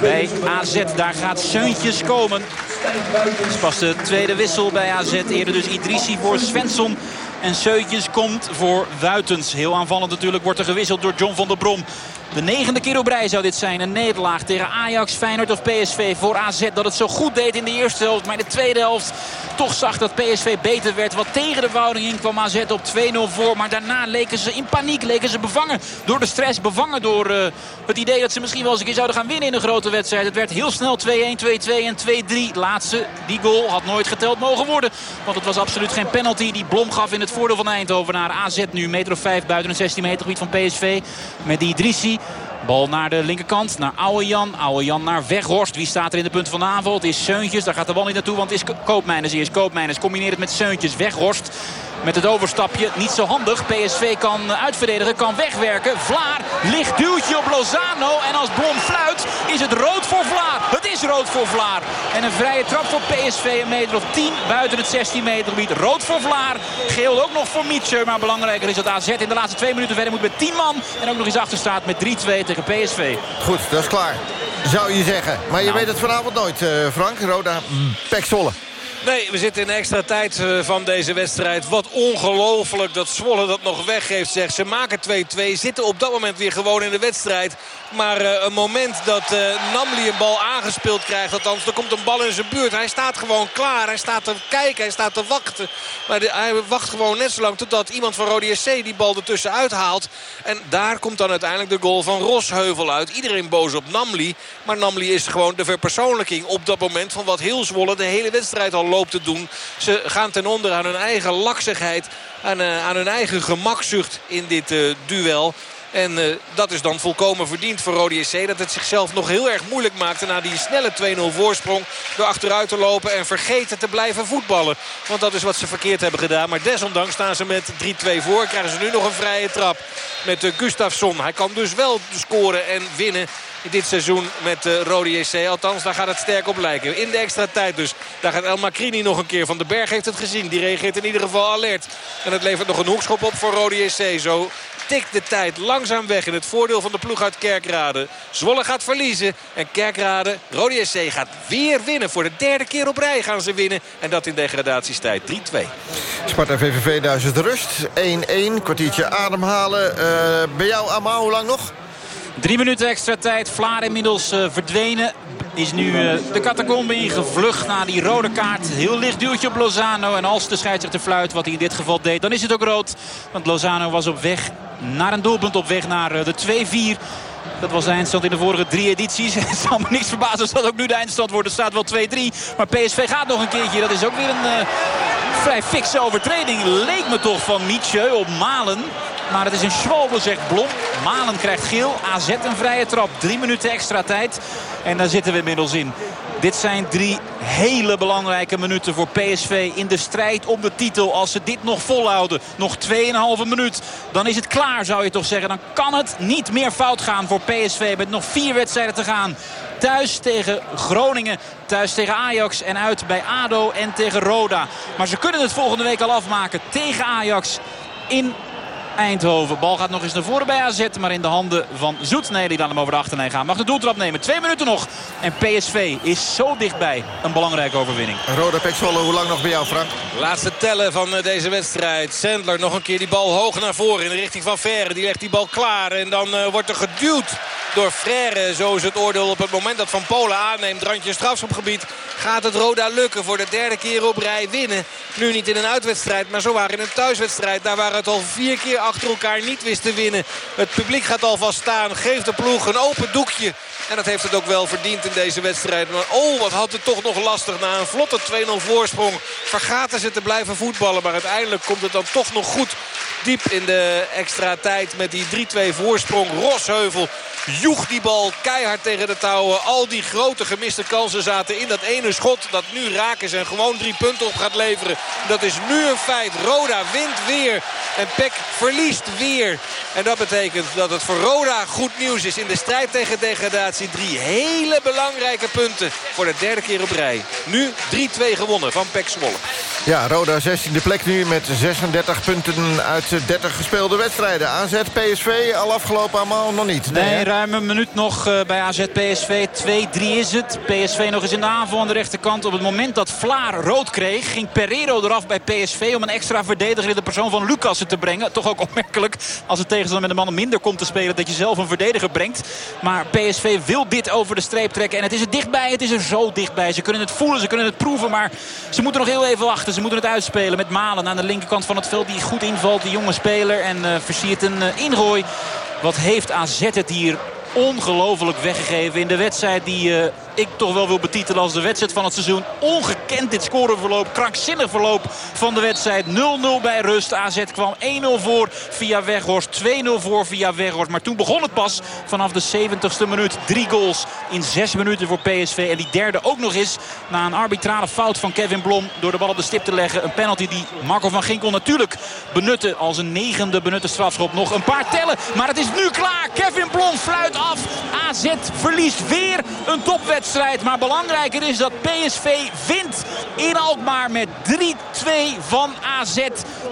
bij AZ. Daar gaat Seuntjes komen. Het is pas de tweede wissel bij AZ. Eerder dus Idrissi voor Svensson. En Seuntjes komt voor Wuitens. Heel aanvallend natuurlijk wordt er gewisseld door John van der Brom. De negende keer op rij zou dit zijn. Een nederlaag tegen Ajax, Feyenoord of PSV voor AZ. Dat het zo goed deed in de eerste helft. Maar in de tweede helft toch zag dat PSV beter werd. Wat tegen de verhouding in kwam AZ op 2-0 voor. Maar daarna leken ze in paniek. Leken ze bevangen door de stress. Bevangen door uh, het idee dat ze misschien wel eens een keer zouden gaan winnen in een grote wedstrijd. Het werd heel snel 2-1, 2-2 en 2-3. Laatste, die goal had nooit geteld mogen worden. Want het was absoluut geen penalty. Die Blom gaf in het voordeel van Eindhoven naar AZ nu. Meter of 5 buiten een 16 meter gebied van PSV. Met die Idrissi. Bal naar de linkerkant, naar Oude Jan. Oude Jan naar Weghorst. Wie staat er in de punt van aanval? Het is Seuntjes. Daar gaat de bal niet naartoe, want het is Koopmeiners. Eerst Koopmeiners combineert het met Seuntjes. Weghorst met het overstapje. Niet zo handig. PSV kan uitverdedigen, kan wegwerken. Vlaar, licht duwtje op Lozano. En als Blom fluit is het rood voor Vlaar. Het is rood voor Vlaar. En een vrije trap voor PSV. Een meter of 10 buiten het 16 meter gebied. Rood voor Vlaar. Geel ook nog voor Mietje. Maar belangrijker is dat AZ in de laatste twee minuten verder moet met 10 man. En ook nog eens achter staat met 3-2 tegen PSV. Goed, dat is klaar. Zou je zeggen. Maar je Nou. weet het vanavond nooit, uh, Frank. Roda, Pek Zwolle. Nee, we zitten in extra tijd eh, van deze wedstrijd. Wat ongelooflijk dat Zwolle dat nog weggeeft. Zegt. Ze maken 2-2, zitten op dat moment weer gewoon in de wedstrijd. Maar uh, een moment dat uh, Namli een bal aangespeeld krijgt. Althans, er komt een bal in zijn buurt. Hij staat gewoon klaar. Hij staat te kijken. Hij staat te wachten. Maar hij wacht gewoon net zo lang totdat iemand van Rode SC die bal ertussen uithaalt. En daar komt dan uiteindelijk de goal van Rosheuvel uit. Iedereen boos op Namli. Maar Namli is gewoon de verpersoonlijking op dat moment van wat heel Zwolle de hele wedstrijd al te doen. Ze gaan ten onder aan hun eigen laksigheid. Aan, uh, aan hun eigen gemakzucht in dit uh, duel. En uh, dat is dan volkomen verdiend voor Rode SC. Dat het zichzelf nog heel erg moeilijk maakte na die snelle 2-0 voorsprong. Door achteruit te lopen en vergeten te blijven voetballen. Want dat is wat ze verkeerd hebben gedaan. Maar desondanks staan ze met 3-2 voor. Krijgen ze nu nog een vrije trap met uh, Gustafsson. Hij kan dus wel scoren en winnen dit seizoen met uh, Rode JC. Althans, daar gaat het sterk op lijken. In de extra tijd dus. Daar gaat El Macrini nog een keer. Van den Berg heeft het gezien. Die reageert in ieder geval alert. En het levert nog een hoekschop op voor Rode JC. Zo tikt de tijd langzaam weg in het voordeel van de ploeg uit Kerkrade. Zwolle gaat verliezen. En Kerkrade, Rode JC gaat weer winnen. Voor de derde keer op rij gaan ze winnen. En dat in degradatiestijd 3-2. Sparta VVV, het rust. 1-1, kwartiertje ademhalen. Uh, bij jou, Amma, hoe lang nog? Drie minuten extra tijd. Vlaar inmiddels uh, verdwenen. Is nu uh, de catacombe ingevlucht na die rode kaart. Heel licht duwtje op Lozano. En als de scheidsrechter fluit, wat hij in dit geval deed, dan is het ook rood. Want Lozano was op weg naar een doelpunt. Op weg naar uh, de 2-4. Dat was de eindstand in de vorige drie edities. Het zal me niks verbazen als dat ook nu de eindstand wordt. Het staat wel 2-3. Maar PSV gaat nog een keertje. Dat is ook weer een vrij fikse overtreding. Leek me toch van Mietje op Malen. Maar het is een schwalbe, zegt Blom. Malen krijgt geel. AZ een vrije trap. Drie minuten extra tijd. En daar zitten we inmiddels in. Dit zijn drie hele belangrijke minuten voor PSV in de strijd om de titel. Als ze dit nog volhouden, nog 2,5 minuut, dan is het klaar zou je toch zeggen. Dan kan het niet meer fout gaan voor PSV met nog vier wedstrijden te gaan. Thuis tegen Groningen, thuis tegen Ajax en uit bij ADO en tegen Roda. Maar ze kunnen het volgende week al afmaken tegen Ajax in Eindhoven. Bal gaat nog eens naar voren bij AZ. Maar in de handen van Zoet. Nee, die laat hem over de achterlijn gaan. Mag de doeltrap nemen. Twee minuten nog. En PSV is zo dichtbij. Een belangrijke overwinning. Rode Pexwolle, hoe lang nog bij jou, Frank? Laatste tellen van deze wedstrijd. Sandler nog een keer die bal hoog naar voren in de richting van Verre. Die legt die bal klaar. En dan uh, wordt er geduwd door Frère. Zo is het oordeel op het moment dat Van Polen aanneemt. Randje strafschopgebied. Gaat het Roda lukken voor de derde keer op rij winnen. Nu niet in een uitwedstrijd, maar zo waren in een thuiswedstrijd. Daar waren het al vier keer achter elkaar niet wist te winnen. Het publiek gaat alvast staan. Geeft de ploeg een open doekje. En dat heeft het ook wel verdiend in deze wedstrijd. Maar oh, wat had het toch nog lastig. Na een vlotte 2-0 voorsprong vergaten ze te blijven voetballen. Maar uiteindelijk komt het dan toch nog goed. Diep in de extra tijd met die 3-2 voorsprong. Rosheuvel joeg die bal keihard tegen de touwen. Al die grote gemiste kansen zaten in dat ene schot. Dat nu raak is en gewoon drie punten op gaat leveren. Dat is nu een feit. Roda wint weer. En Peck verliest weer. En dat betekent dat het voor Roda goed nieuws is in de strijd tegen degradatie. Drie hele belangrijke punten voor de derde keer op rij. Nu 3-2 gewonnen van Peck Zwolle. Ja, Roda 16e plek nu met 36 punten uit 30 gespeelde wedstrijden. AZ, PSV, al afgelopen allemaal nog niet. Nee, ruim een minuut nog eh, bij AZ PSV. 2-3 is het. PSV nog eens in de aanval aan de rechterkant. Op het moment dat Vlaar rood kreeg, ging Pereiro eraf bij PSV... om een extra verdediger in de persoon van Lucassen te brengen. Toch ook opmerkelijk als het tegenstander met een man minder komt te spelen... dat je zelf een verdediger brengt. Maar PSV wil dit over de streep trekken. En het is er dichtbij, het is er zo dichtbij. Ze kunnen het voelen, ze kunnen het proeven, maar ze moeten nog heel even wachten. Ze moeten het uitspelen met Malen aan de linkerkant van het veld. Die goed invalt, die jonge speler. En eh, versiert een eh, ingooi. Wat heeft AZ het hier ongelooflijk weggegeven in de wedstrijd die eh, ik toch wel wil betitelen als de wedstrijd van het seizoen. Ongekend dit scoreverloop, krankzinnig verloop van de wedstrijd. 0-0 bij rust. AZ kwam 1-0 voor via Weghorst, 2-0 voor via Weghorst. Maar toen begon het pas vanaf de 70ste minuut. Drie goals in zes minuten voor PSV. En die derde ook nog eens na een arbitrale fout van Kevin Blom door de bal op de stip te leggen. Een penalty die Marco van Ginkel natuurlijk benutte als een negende benutte strafschop. Nog een paar tellen, maar het is nu klaar. Kevin Blom fluit af. AZ verliest weer een topwedstrijd. Maar belangrijker is dat PSV wint in Alkmaar met 3-2 van AZ.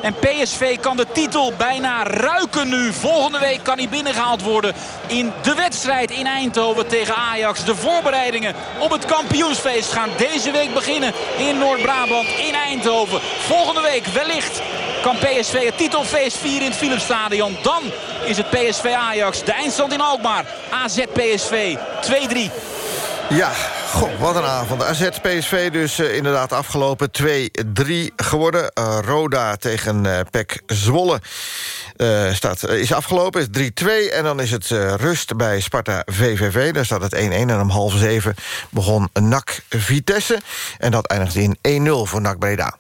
En PSV kan de titel bijna ruiken nu. Volgende week kan hij binnengehaald worden in de wedstrijd in Eindhoven tegen Ajax. De voorbereidingen op het kampioensfeest gaan deze week beginnen in Noord-Brabant in Eindhoven. Volgende week wellicht kan PSV het titelfeest vieren in het Philipsstadion. Dan is het PSV Ajax. De eindstand in Alkmaar. AZ PSV 2-3. Ja, goh, wat een avond. AZ PSV dus eh, inderdaad afgelopen 2-3 geworden. Eh, Roda tegen eh PEC Zwolle staat, is afgelopen, is 3-2. En dan is het rust bij Sparta VVV. Daar staat het 1-1 en om half zeven begon NAC Vitesse. En dat eindigde in 1-0 voor NAC Breda.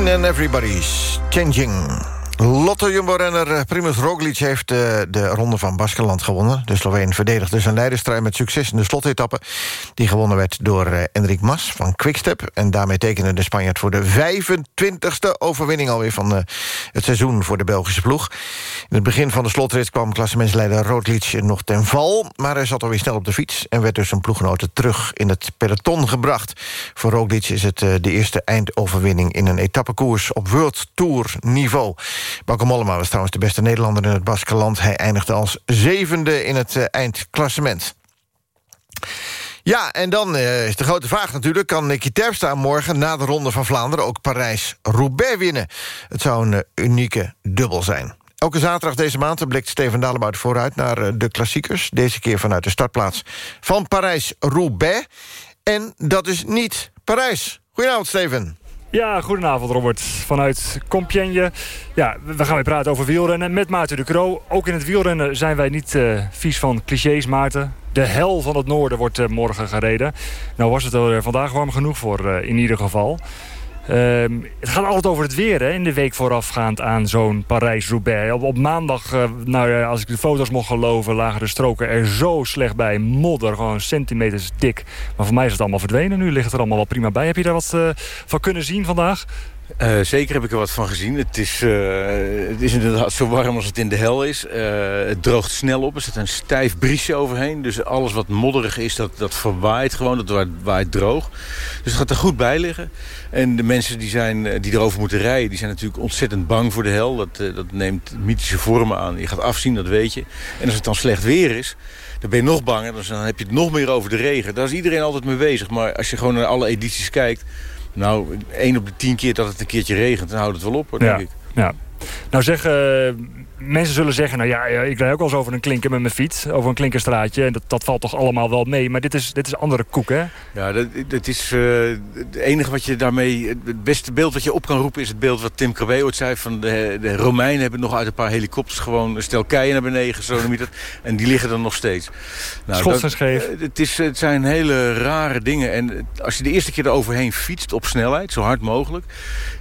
And everybody's changing. Lotto-jumbo-renner eh, Primus Roglic heeft uh, de ronde van Baskeland gewonnen. De Sloveen verdedigde zijn leiderstrui met succes in de slotetappe... die gewonnen werd door uh, Mas van Quickstep. En daarmee tekende de Spanjaard voor de 25e overwinning... alweer van het seizoen voor de Belgische ploeg. In het begin van de slotrit kwam klassementsleider Roglic nog ten val... maar hij zat alweer snel op de fiets... en werd dus zijn ploeggenoten terug in het peloton gebracht. Voor Roglic is het de eerste eindoverwinning... in een etappekoers op World Tour niveau... Bauke Mollema was trouwens de beste Nederlander in het Baskeland. Hij eindigde als zevende in het uh, eindklassement. Ja, en dan uh, is de grote vraag natuurlijk... kan Nicky Terpstra morgen na de Ronde van Vlaanderen... ook Parijs-Roubaix winnen? Het zou een uh, unieke dubbel zijn. Elke zaterdag deze maand blikt Steven Dalebout vooruit... naar de klassiekers, deze keer vanuit de startplaats van Parijs-Roubaix. En dat is niet Parijs. Goedenavond, Steven. Ja, goedenavond Robert. Vanuit Compiègne. Ja, we gaan weer praten over wielrennen met Maarten de Croo. Ook in het wielrennen zijn wij niet uh, vies van clichés, Maarten. De hel van het noorden wordt uh, morgen gereden. Nou was het er vandaag warm genoeg voor uh, in ieder geval. Uh, het gaat altijd over het weer hè, in de week voorafgaand aan zo'n Parijs-Roubaix. Op, maandag, uh, nou, als ik de foto's mocht geloven, lagen de stroken er zo slecht bij. Modder, gewoon centimeters dik. Maar voor mij is het allemaal verdwenen. Nu ligt het er allemaal wel prima bij. Heb je daar wat uh, van kunnen zien vandaag? Uh, zeker heb ik er wat van gezien. Het is, uh, het is inderdaad zo warm als het in de hel is. Uh, het droogt snel op. Er zit een stijf briesje overheen. Dus alles wat modderig is, dat, dat verwaait gewoon. Dat waait, waait droog. Dus het gaat er goed bij liggen. En de mensen die, zijn, die erover moeten rijden... die zijn natuurlijk ontzettend bang voor de hel. Dat, dat neemt mythische vormen aan. Je gaat afzien, dat weet je. En als het dan slecht weer is... Dan ben je nog banger, dan heb je het nog meer over de regen. Daar is iedereen altijd mee bezig. Maar als je gewoon naar alle edities kijkt... Nou, één op de tien keer dat het een keertje regent, dan houdt het wel op, hoor, denk ja. ik. Ja. Nou zeggen, mensen zullen zeggen, nou ja, ik rijd ook wel eens over een klinker met mijn fiets. Over een klinkerstraatje. En dat, dat valt toch allemaal wel mee. Maar dit is, dit is andere koek, hè? Ja, dat, dat is uh, het enige wat je daarmee... Het beste beeld wat je op kan roepen is het beeld wat Tim Krabbe ooit zei. Van de, de Romeinen hebben nog uit een paar helikopters gewoon een stel keien naar beneden gesodemieterd. En die liggen er nog steeds. Nou, Schots en scheef. Uh, het, is, het zijn hele rare dingen. En als je de eerste keer eroverheen fietst op snelheid, zo hard mogelijk...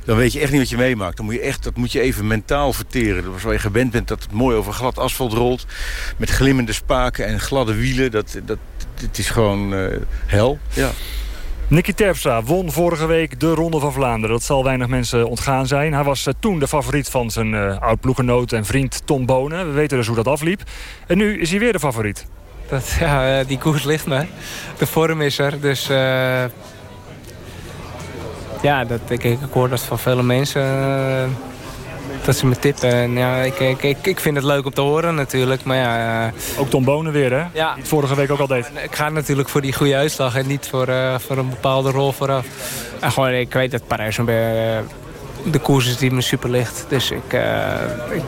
dan weet je echt niet wat je meemaakt. Dan moet je echt, dat moet je even mentaal verteren. Dat was waar je gewend bent dat het mooi over glad asfalt rolt. Met glimmende spaken en gladde wielen. Dat, dat, het is gewoon uh, hel. Ja. Nicky Terpstra won vorige week de Ronde van Vlaanderen. Dat zal weinig mensen ontgaan zijn. Hij was uh, toen de favoriet van zijn uh, oud-ploegenoot en vriend Tom Bonen. We weten dus hoe dat afliep. En nu is hij weer de favoriet. Dat, ja, die koers ligt me. De vorm is er, dus... ja, dat, ik, ik hoor dat van vele mensen dat ze me tippen. En ja, ik, ik, ik, ik vind het leuk om te horen natuurlijk. Maar ja, uh, ook Tom Bonen weer, hè? Ja. Die het vorige week ook al deed. Ik ga natuurlijk voor die goede uitslag en niet voor, uh, voor een bepaalde rol vooraf. En gewoon, ik weet dat Parijs uh, de koers is die me super ligt. Dus ik, ik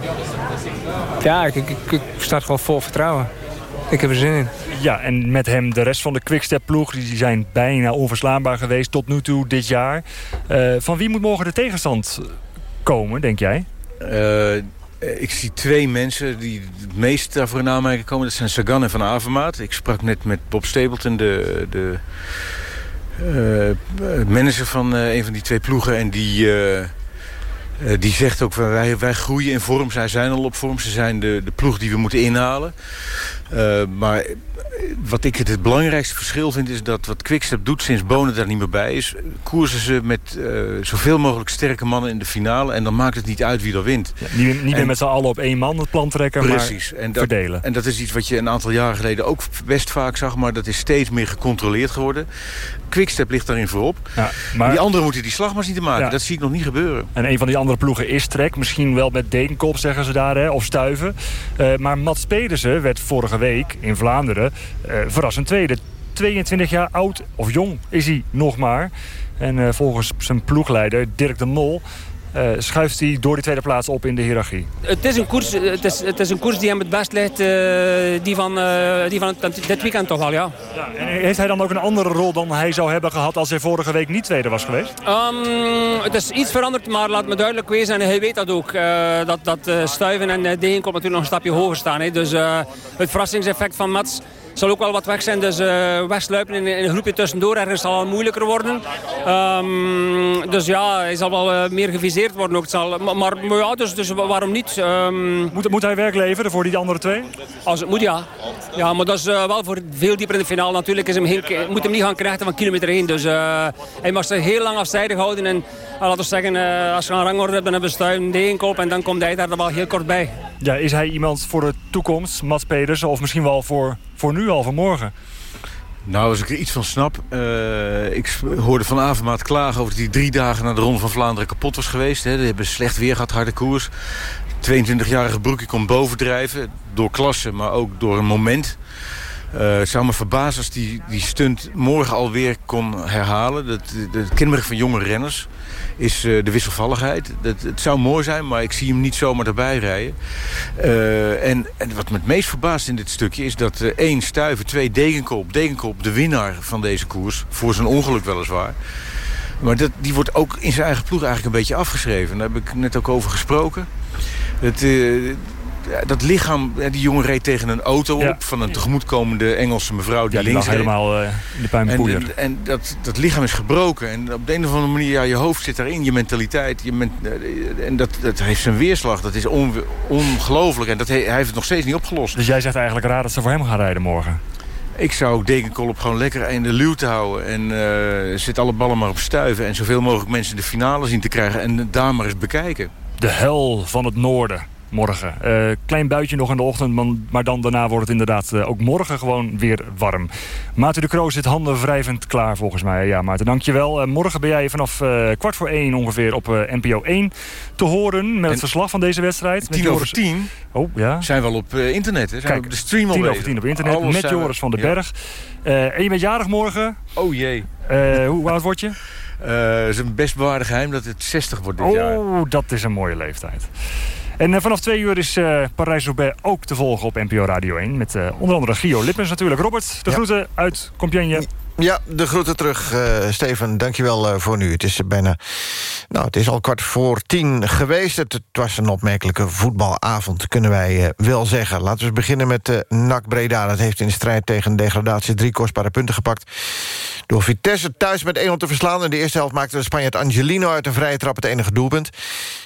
ja, ik, ik, ik sta gewoon vol vertrouwen. Ik heb er zin in. Ja, en met hem de rest van de Quickstep-ploeg... die zijn bijna onverslaanbaar geweest tot nu toe dit jaar. van wie moet morgen de tegenstand komen, denk jij? Uh, ik zie twee mensen die het meest daarvoor in aanmerking komen. Dat zijn Sagan en Van Avermaat. Ik sprak net met Bob Stapleton, de, de uh, manager van uh, een van die twee ploegen. En die, die zegt ook, wij, wij groeien in vorm. Zij zijn al op vorm. Ze zijn de, de ploeg die we moeten inhalen. maar wat ik het, het belangrijkste verschil vind... is dat wat Quickstep doet sinds Bonen daar niet meer bij is... koersen ze met uh, zoveel mogelijk sterke mannen in de finale... en dan maakt het niet uit wie er wint. Ja, niet, niet meer met z'n allen op één man het plan trekken, precies. maar en dat, verdelen. En dat is iets wat je een aantal jaren geleden ook best vaak zag... maar dat is steeds meer gecontroleerd geworden. Quickstep ligt daarin voorop. Ja, maar... Die anderen moeten die slag maar zien te maken. Ja. Dat zie ik nog niet gebeuren. En een van die andere ploegen is Trek. Misschien wel met Dekenkop, zeggen ze daar, hè, of Stuiven. Uh, maar Mats Pedersen werd vorige week in Vlaanderen... Uh, verrassend tweede. 22 jaar oud, of jong is hij nog maar. En uh, volgens zijn ploegleider Dirk de Mol... Uh, schuift hij door die tweede plaats op in de hiërarchie. Het is een koers, het is, het is een koers die hem het best ligt. Uh, die van, uh, die van het, dit weekend toch wel, ja. ja. En heeft hij dan ook een andere rol dan hij zou hebben gehad... als hij vorige week niet tweede was geweest? Um, het is iets veranderd, maar laat me duidelijk wezen. En hij weet dat ook. Dat dat Stuiven en Degenkop natuurlijk nog een stapje hoger staan. Hè. Dus het verrassingseffect van Mats zal ook wel wat weg zijn. Dus uh, wegsluipen in, in, een groepje tussendoor ergens zal al moeilijker worden. Um, dus ja, hij zal wel uh, meer geviseerd worden. Ook. Het zal, maar, maar, ja, dus, dus waarom niet? Um, moet, moet hij werk leveren voor die andere twee? Als het moet, ja. Ja, maar dat is uh, wel voor veel dieper in de finale natuurlijk. Is hem heel, moet hem niet gaan krijgen van kilometer heen. Dus hij mag zich heel lang afzijdig houden. En laten we zeggen, als je een rangorde hebt, dan hebben we Stuim de inkoop. En dan komt hij daar wel heel kort bij. Ja, is hij iemand voor de toekomst, Mats Pedersen? Of misschien wel voor, voor nu al, voor morgen? Nou, als ik er iets van snap... Uh, ik hoorde van Avermaat klagen over hij drie dagen... na de Ronde van Vlaanderen kapot was geweest. Hè. Ze hebben slecht weer gehad, harde koers. 22-jarige broekje kon bovendrijven. Door klasse, maar ook door een moment. Uh, zou me verbazen als die, die stunt morgen alweer kon herhalen. Dat, het kenmerk van jonge renners is uh, de wisselvalligheid. Dat, het zou mooi zijn, maar ik zie hem niet zomaar erbij rijden. Uh, en, en wat me het meest verbaast in dit stukje is dat één stuiver, twee Degenkop. Degenkop, de winnaar van deze koers, voor zijn ongeluk weliswaar. Maar dat, die wordt ook in zijn eigen ploeg eigenlijk een beetje afgeschreven. Daar heb ik net ook over gesproken. Het, dat lichaam, die jongen reed tegen een auto op... van een tegemoetkomende Engelse mevrouw die, ja, die links lag helemaal uh, in de puin en, en, en, dat, dat lichaam is gebroken. En op de een of andere manier, ja, je hoofd zit daarin, je mentaliteit. Je ment, uh, en dat, dat heeft zijn weerslag. Dat is on, ongelooflijk. En dat he, hij heeft het nog steeds niet opgelost. Dus jij zegt eigenlijk raar dat ze voor hem gaan rijden morgen? Ik zou Dekenkolop gewoon lekker in de luwte houden. En uh, zit alle ballen maar op stuiven. En zoveel mogelijk mensen de finale zien te krijgen. En daar maar eens bekijken. De hel van het noorden morgen. Uh, klein buitje nog in de ochtend, maar dan daarna wordt het inderdaad uh, ook morgen gewoon weer warm. Maarten de Kroo zit handen wrijvend klaar volgens mij. Ja, Maarten, dankjewel. Uh, morgen ben jij vanaf kwart voor één ongeveer op NPO 1 te horen... met het verslag van deze wedstrijd. Tien over tien oh, ja. zijn we al op internet. Hè? Zijn Kijk, op de stream tien over tien op internet Alles met Joris van den Berg. en je bent jarig morgen. Oh jee. hoe oud word je? Het is een best bewaardig geheim dat het 60 wordt dit oh, jaar. Oh, dat is een mooie leeftijd. En uh, vanaf twee uur is uh, Parijs-Roubaix ook te volgen op NPO Radio 1. Met uh, onder andere Gio Lippens natuurlijk. Robert, de ja. groeten uit Compiègne. Ja, de groeten terug, uh, Steven. Dankjewel uh, voor nu. Het is bijna... Nou, het is al kwart voor tien geweest. Het, het was een opmerkelijke voetbalavond, kunnen wij uh, wel zeggen. Laten we beginnen met NAC Breda. Dat heeft in de strijd tegen degradatie drie kostbare punten gepakt. Door Vitesse thuis met 1-0 te verslaan. In de eerste helft maakte de Spanjaard Angelino uit een vrije trap het enige doelpunt.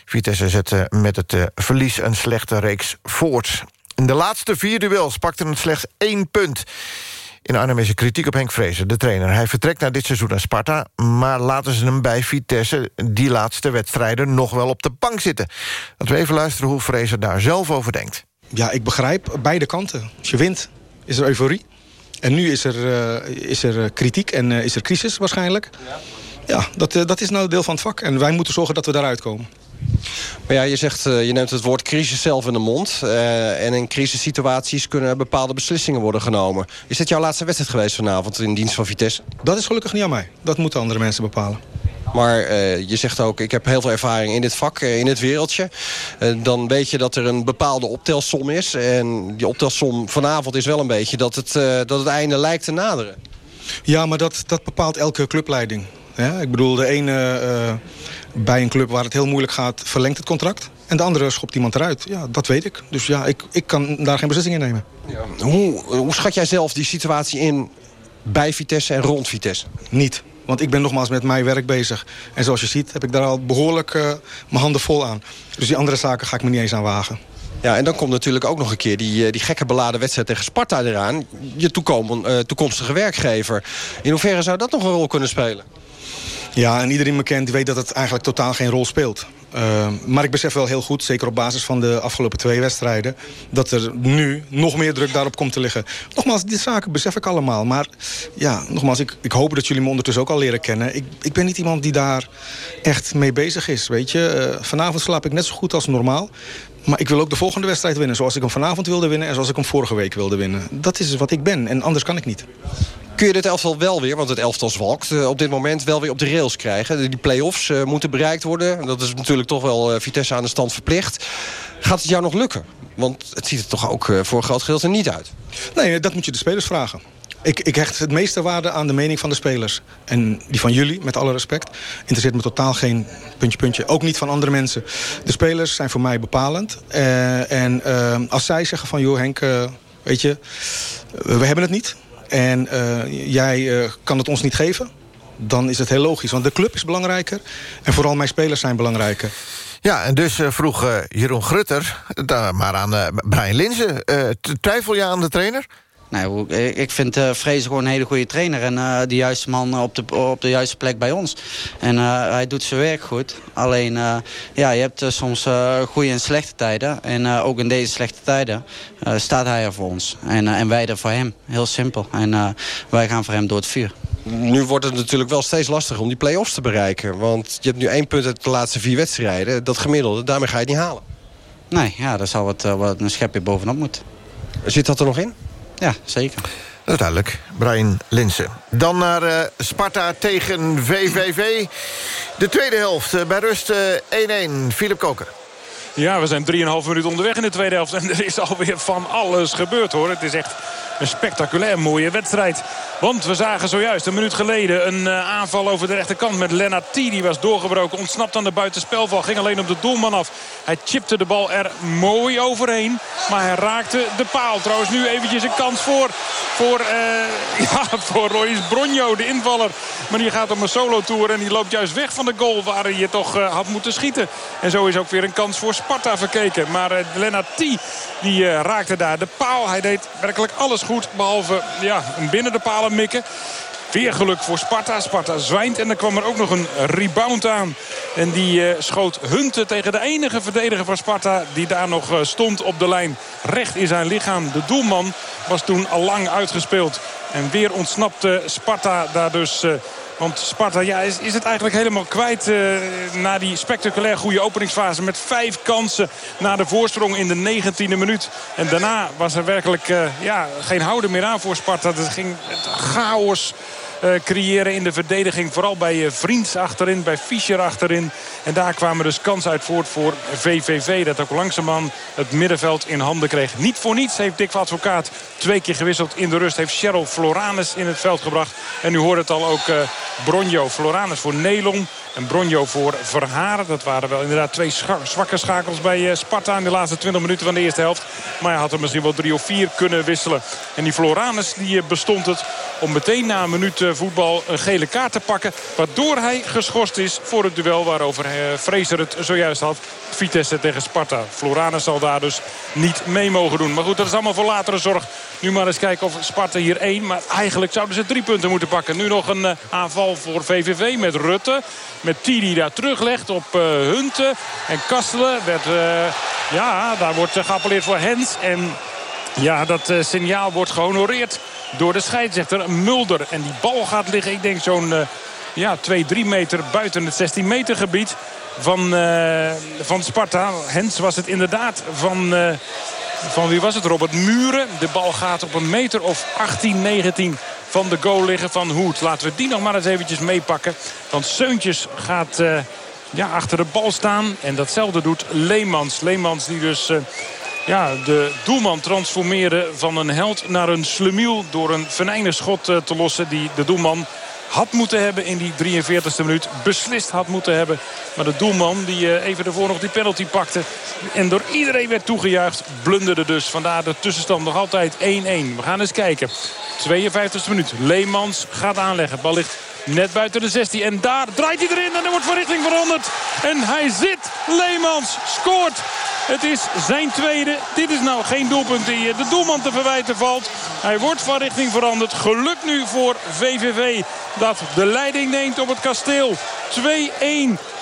Vitesse zette met het verlies een slechte reeks voort. In de laatste vier duels pakte het slechts één punt. In Arnhem is er kritiek op Henk Vrezen, de trainer. Hij vertrekt na dit seizoen naar Sparta... maar laten ze hem bij Vitesse die laatste wedstrijden... nog wel op de bank zitten. Laten we even luisteren hoe Vrezen daar zelf over denkt. Ja, ik begrijp beide kanten. Als je wint, is er euforie. En nu is er, uh, is er kritiek en uh, is er crisis waarschijnlijk. Ja, dat, dat is nou deel van het vak. En wij moeten zorgen dat we daaruit komen. Maar ja, je zegt, je neemt het woord crisis zelf in de mond. Uh, en in crisissituaties kunnen bepaalde beslissingen worden genomen. Is dit jouw laatste wedstrijd geweest vanavond in dienst van Vitesse? Dat is gelukkig niet aan mij. Dat moeten andere mensen bepalen. Maar uh, je zegt ook, ik heb heel veel ervaring in dit vak, in dit wereldje. dan weet je dat er een bepaalde optelsom is. En die optelsom vanavond is wel een beetje dat het, dat het einde lijkt te naderen. Ja, maar dat, dat bepaalt elke clubleiding. Ja, ik bedoel, de ene uh, bij een club waar het heel moeilijk gaat... verlengt het contract. En de andere schopt iemand eruit. Ja, dat weet ik. Dus ja, ik, ik kan daar geen beslissing in nemen. Ja. Hoe, hoe schat jij zelf die situatie in bij Vitesse en rond Vitesse? Niet. Want ik ben nogmaals met mijn werk bezig. En zoals je ziet heb ik daar al behoorlijk uh, mijn handen vol aan. Dus die andere zaken ga ik me niet eens aan wagen. Ja, en dan komt natuurlijk ook nog een keer die, die gekke beladen wedstrijd tegen Sparta eraan. Je uh, toekomstige werkgever. In hoeverre zou dat nog een rol kunnen spelen? Ja, en iedereen me kent weet dat het eigenlijk totaal geen rol speelt. Uh, maar ik besef wel heel goed, zeker op basis van de afgelopen twee wedstrijden... dat er nu nog meer druk daarop komt te liggen. Nogmaals, die zaken besef ik allemaal. Maar ja, nogmaals, ik, ik hoop dat jullie me ondertussen ook al leren kennen. Ik, ik ben niet iemand die daar echt mee bezig is, weet je. Uh, vanavond slaap ik net zo goed als normaal. Maar ik wil ook de volgende wedstrijd winnen. Zoals ik hem vanavond wilde winnen en zoals ik hem vorige week wilde winnen. Dat is wat ik ben en anders kan ik niet. Kun je dit elftal wel weer, want het elftal zwalkt uh, op dit moment wel weer op de rails krijgen? Die play-offs uh, moeten bereikt worden. Dat is natuurlijk toch wel uh, Vitesse aan de stand verplicht. Gaat het jou nog lukken? Want het ziet er toch ook voor groot gedeelte niet uit. Nee, dat moet je de spelers vragen. Ik, ik, hecht het meeste waarde aan de mening van de spelers. En die van jullie, met alle respect, interesseert me totaal geen puntje, puntje. Ook niet van andere mensen. De spelers zijn voor mij bepalend. En als zij zeggen van, joh Henk, weet je, we hebben het niet. En uh, jij uh, kan het ons niet geven. Dan is het heel logisch, want de club is belangrijker. En vooral mijn spelers zijn belangrijker. Ja, en dus uh, vroeg Jeroen Grutter, maar aan Brian Linzen. twijfel je aan de trainer? Nou, ik vind uh, Vrezen gewoon een hele goede trainer. En uh, de juiste man op de, op de juiste plek bij ons. En uh, hij doet zijn werk goed. Alleen, ja, je hebt soms goede en slechte tijden. En ook in deze slechte tijden staat hij er voor ons. En, en wij er voor hem. Heel simpel. En wij gaan voor hem door het vuur. Nu wordt het natuurlijk wel steeds lastiger om die play-offs te bereiken. Want je hebt nu één punt uit de laatste vier wedstrijden. Dat gemiddelde, daarmee ga je het niet halen. Nee, ja, daar zal wat, wat een schepje bovenop moeten. Zit dat er nog in? Ja, zeker. Dat is duidelijk. Brian Linsen. Dan naar uh, Sparta tegen VVV. De tweede helft uh, bij rust 1-1. Uh, Philip Koker. Ja, we zijn 3,5 minuten onderweg in de tweede helft. En er is alweer van alles gebeurd hoor. Het is echt een spectaculair mooie wedstrijd. Want we zagen zojuist een minuut geleden een uh, aanval over de rechterkant met Lennart T. Die was doorgebroken, ontsnapt aan de buitenspelval. Ging alleen op de doelman af. Hij chipte de bal er mooi overheen. Maar hij raakte de paal. Trouwens nu eventjes een kans voor, voor, uh, ja, voor Royce Bronjo, de invaller. Maar die gaat op een solo-tour en die loopt juist weg van de goal... waar hij toch uh, had moeten schieten. En zo is ook weer een kans voor Sparta verkeken. Maar Lennart T. die raakte daar de paal. Hij deed werkelijk alles goed. Behalve ja, binnen de palen mikken. Weer geluk voor Sparta. Sparta zwijnt. En dan kwam er ook nog een rebound aan. En die uh, schoot Hunten tegen de enige verdediger van Sparta... die daar nog uh, stond op de lijn. Recht in zijn lichaam. De doelman was toen al lang uitgespeeld. En weer ontsnapte Sparta daar dus... Uh, want Sparta ja, is, is het eigenlijk helemaal kwijt uh, na die spectaculair goede openingsfase. Met vijf kansen na de voorsprong in de 19e minuut. En daarna was er werkelijk uh, ja, geen houden meer aan voor Sparta. Het ging chaos creëren in de verdediging. Vooral bij uh, Vriends achterin, bij Fischer achterin. En daar kwamen dus kansen uit voort voor VVV. Dat ook langzamerhand het middenveld in handen kreeg. Niet voor niets heeft Dick Advocaat twee keer gewisseld in de rust. Heeft Cheryl Floranus in het veld gebracht. En nu hoort het al ook uh, Bronjo. Floranus voor Nelon. En Bronjo voor Verharen. Dat waren wel inderdaad twee zwakke schakels bij uh, Sparta in de laatste 20 minuten van de eerste helft. Maar hij had er misschien wel drie of vier kunnen wisselen. En die Floranus die bestond het om meteen na een minuut voetbal een gele kaart te pakken. Waardoor hij geschorst is voor het duel waarover Fraser het zojuist had. Vitesse tegen Sparta. Floranus zal daar dus niet mee mogen doen. Maar goed, dat is allemaal voor latere zorg. Nu maar eens kijken of Sparta hier één. Maar eigenlijk zouden ze drie punten moeten pakken. Nu nog een uh, aanval voor VVV met Rutte. Met Tidi daar teruglegt op uh, Hunten. En Kastelen werd... Uh, ja, daar wordt geappelleerd voor Hens. En ja, dat signaal wordt gehonoreerd door de scheidsrechter Mulder. En die bal gaat liggen, ik denk zo'n ja, 2, 3 meter buiten het 16 meter gebied van, van Sparta. Hens was het inderdaad van, van wie was het? Robert Muren. De bal gaat op een meter of 18, 19 van de goal liggen van Hoed. Laten we die nog maar eens eventjes meepakken. Want Seuntjes gaat uh, ja, achter de bal staan. En datzelfde doet Leemans. Leemans die dus... Ja, de doelman transformeerde van een held naar een slemiel... door een venijnig schot te lossen die de doelman had moeten hebben in die 43e minuut. Beslist had moeten hebben. Maar de doelman die even ervoor nog die penalty pakte. En door iedereen werd toegejuicht. Blunderde dus. Vandaar de tussenstand nog altijd 1-1. We gaan eens kijken. 52e minuut. Leemans gaat aanleggen. Bal ligt net buiten de 16. En daar draait hij erin. En er wordt van richting veranderd. En hij zit. Leemans scoort. Het is zijn tweede. Dit is nou geen doelpunt die de doelman te verwijten valt. Hij wordt van richting veranderd. Geluk nu voor VVV dat de leiding neemt op het kasteel. 2-1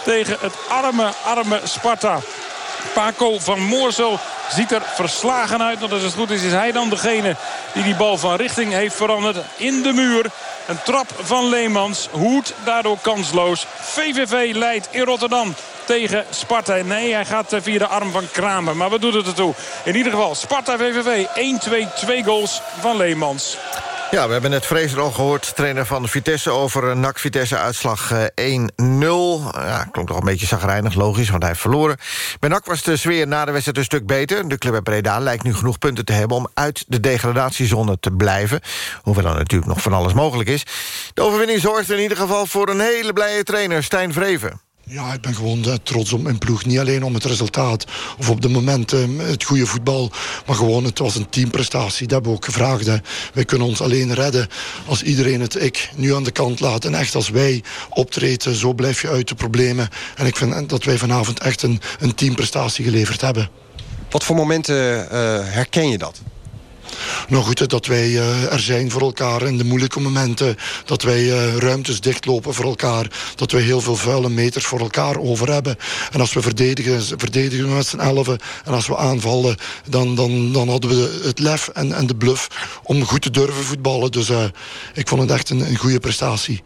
tegen het arme, arme Sparta. Paco van Moorsel ziet er verslagen uit. Want als het goed is, is hij dan degene die die bal van richting heeft veranderd. In de muur. Een trap van Leemans. Hoed daardoor kansloos. VVV leidt in Rotterdam tegen Sparta. Nee, hij gaat via de arm van Kramer. Maar wat doet het ertoe? In ieder geval Sparta-VVV 1-2, 2 goals van Leemans. Ja, we hebben net Fraser al gehoord, trainer van Vitesse... over een NAC-Vitesse-uitslag 1-0. Ja, klonk toch een beetje zagrijnig, logisch, want hij heeft verloren. Bij NAC was de sfeer na de wedstrijd een stuk beter. De club uit Breda lijkt nu genoeg punten te hebben... om uit de degradatiezone te blijven. Hoewel dan natuurlijk nog van alles mogelijk is. De overwinning zorgt in ieder geval voor een hele blije trainer, Stijn Vreven. Ja, ik ben gewoon eh, trots op mijn ploeg. Niet alleen om het resultaat of op de momenten het goede voetbal. Maar gewoon, het was een teamprestatie. Dat hebben we ook gevraagd. Hè. Wij kunnen ons alleen redden als iedereen het ik nu aan de kant laat. En echt als wij optreden, zo blijf je uit de problemen. En ik vind dat wij vanavond echt een, een teamprestatie geleverd hebben. Wat voor momenten eh, herken je dat? Nou goed, dat wij uh, er zijn voor elkaar in de moeilijke momenten. Dat wij uh, ruimtes dichtlopen voor elkaar. Dat wij heel veel vuile meters voor elkaar over hebben. En als we verdedigen, verdedigen we met z'n elfen. En als we aanvallen, dan, dan, dan hadden we het lef en, en de bluff om goed te durven voetballen. Dus uh, ik vond het echt een goede prestatie.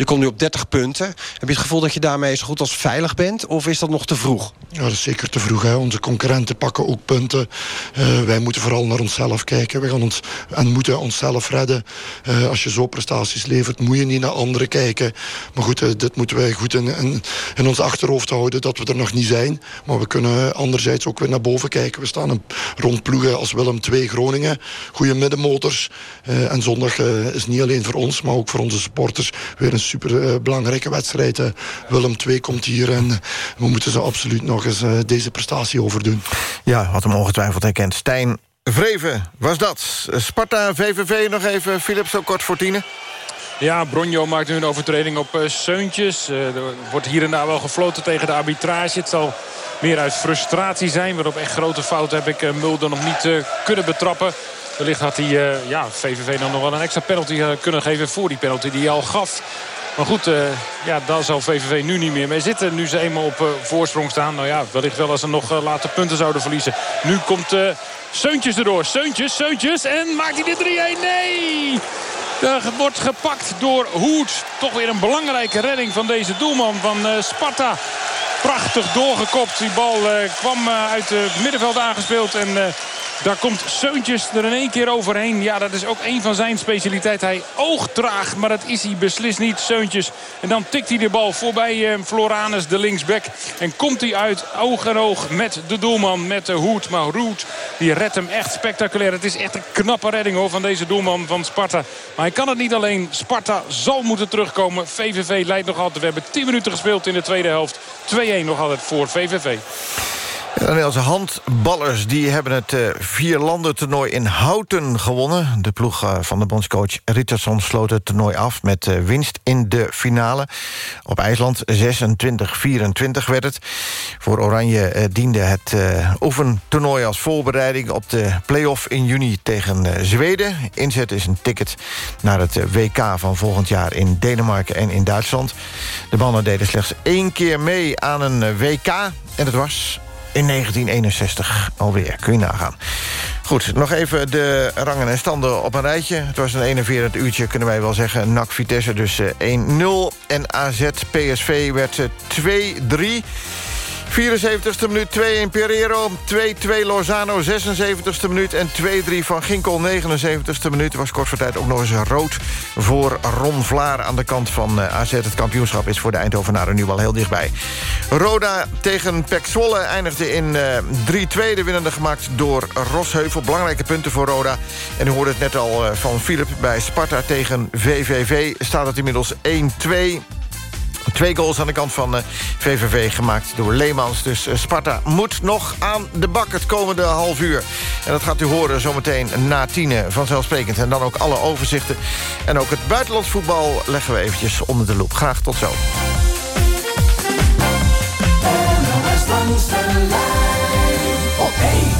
Je komt nu op 30 punten. Heb je het gevoel dat je daarmee zo goed als veilig bent? Of is dat nog te vroeg? Ja, dat is zeker te vroeg. Hè. Onze concurrenten pakken ook punten. Uh, wij moeten vooral naar onszelf kijken. We gaan ons, en moeten onszelf redden. Uh, als je zo prestaties levert, moet je niet naar anderen kijken. Maar goed, uh, dit moeten wij goed in, in, in, ons achterhoofd houden... dat we er nog niet zijn. Maar we kunnen anderzijds ook weer naar boven kijken. We staan een, rond ploegen als Willem II Groningen. Goede middenmotors. en zondag is niet alleen voor ons, maar ook voor onze supporters... weer een super uh, belangrijke wedstrijd. Willem II komt hier en we moeten ze absoluut nog eens deze prestatie overdoen. Ja, had hem ongetwijfeld herkend. Stijn Vreven was dat. Sparta, VVV nog even. Philip, zo kort voor tienen. Ja, Bronjo maakt nu een overtreding op uh, Seuntjes. Uh, er wordt hier en daar wel gefloten tegen de arbitrage. Het zal meer uit frustratie zijn. Waarop echt grote fouten heb ik Mulder nog niet kunnen betrappen. Wellicht had hij ja, VVV dan nog wel een extra penalty kunnen geven voor die penalty die hij al gaf. Maar goed, uh, ja, daar zal VVV nu niet meer mee zitten. Nu ze eenmaal op uh, voorsprong staan. Nou ja, wellicht wel als ze nog uh, later punten zouden verliezen. Nu komt Seuntjes erdoor. Seuntjes, Seuntjes. En maakt hij de 3-1? Nee! Er wordt gepakt door Hoed. Toch weer een belangrijke redding van deze doelman van Sparta. Prachtig doorgekopt. Die bal kwam uit het middenveld aangespeeld. En daar komt Seuntjes er in één keer overheen. Ja, dat is ook een van zijn specialiteiten. Hij oogtraag, maar dat is hij beslist niet, Seuntjes. En dan tikt hij de bal voorbij uh, Floranus, de linksback. En komt hij uit oog en oog met de doelman, met de Hoed. Maar Hoed, die redt hem echt spectaculair. Het is echt een knappe redding hoor, van deze doelman van Sparta. Maar hij kan het niet alleen. Sparta zal moeten terugkomen. VVV leidt nog altijd. We hebben 10 minuten gespeeld in de tweede helft. 2-1 nog altijd voor VVV. De Nederlandse handballers die hebben het uh, vierlandentoernooi in Houten gewonnen. De ploeg uh, van de bondscoach Richardson sloot het toernooi af... met uh, winst in de finale. Op IJsland 26-24 werd het. Voor Oranje diende het oefentoernooi als voorbereiding... op de play-off in juni tegen Zweden. Inzet is een ticket naar het WK van volgend jaar... in Denemarken en in Duitsland. De mannen deden slechts één keer mee aan een WK... en het was in 1961 alweer. Kun je nagaan. Goed, nog even de rangen en standen op een rijtje. Het was een 41 uurtje, kunnen wij wel zeggen. NAC Vitesse dus 1-0. Eh, en AZ PSV werd 2-3. 74ste minuut 2-1 Pereiro. 2-2 Lozano, 76ste minuut. En 2-3 van Ginkel, 79ste minuut. Was kort voor tijd ook nog eens rood voor Ron Vlaar aan de kant van eh, AZ. Het kampioenschap is voor de Eindhovenaren nu wel heel dichtbij. Roda tegen Pek Zwolle eindigde in 3-2. Eh, de winnende gemaakt door Rosheuvel. Belangrijke punten voor Roda. En u hoorde het net al eh, van Philip bij Sparta tegen VVV. Staat het inmiddels 1-2. Twee goals aan de kant van VVV eh, gemaakt door Leemans. Dus eh, Sparta moet nog aan de bak het komende half uur. En dat gaat u horen zometeen na tienen vanzelfsprekend. En dan ook alle overzichten. En ook het buitenlands voetbal leggen we eventjes onder de loep. Graag tot zo. Op 1.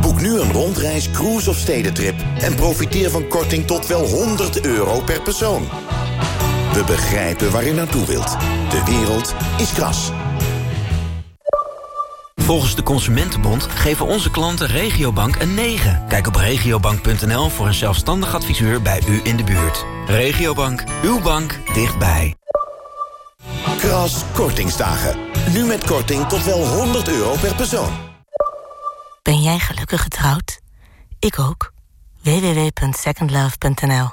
Boek nu een rondreis, cruise of stedentrip... en profiteer van korting tot wel 100 euro per persoon. We begrijpen waar u naartoe wilt. De wereld is Kras. Volgens de Consumentenbond geven onze klanten Regiobank een 9. Kijk op regiobank.nl voor een zelfstandig adviseur bij u in de buurt. Regiobank, uw bank dichtbij. Kras Kortingsdagen. Nu met korting tot wel 100 euro per persoon. Ben jij gelukkig getrouwd? Ik ook. www.secondlove.nl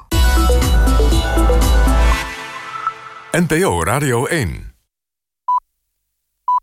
NPO Radio 1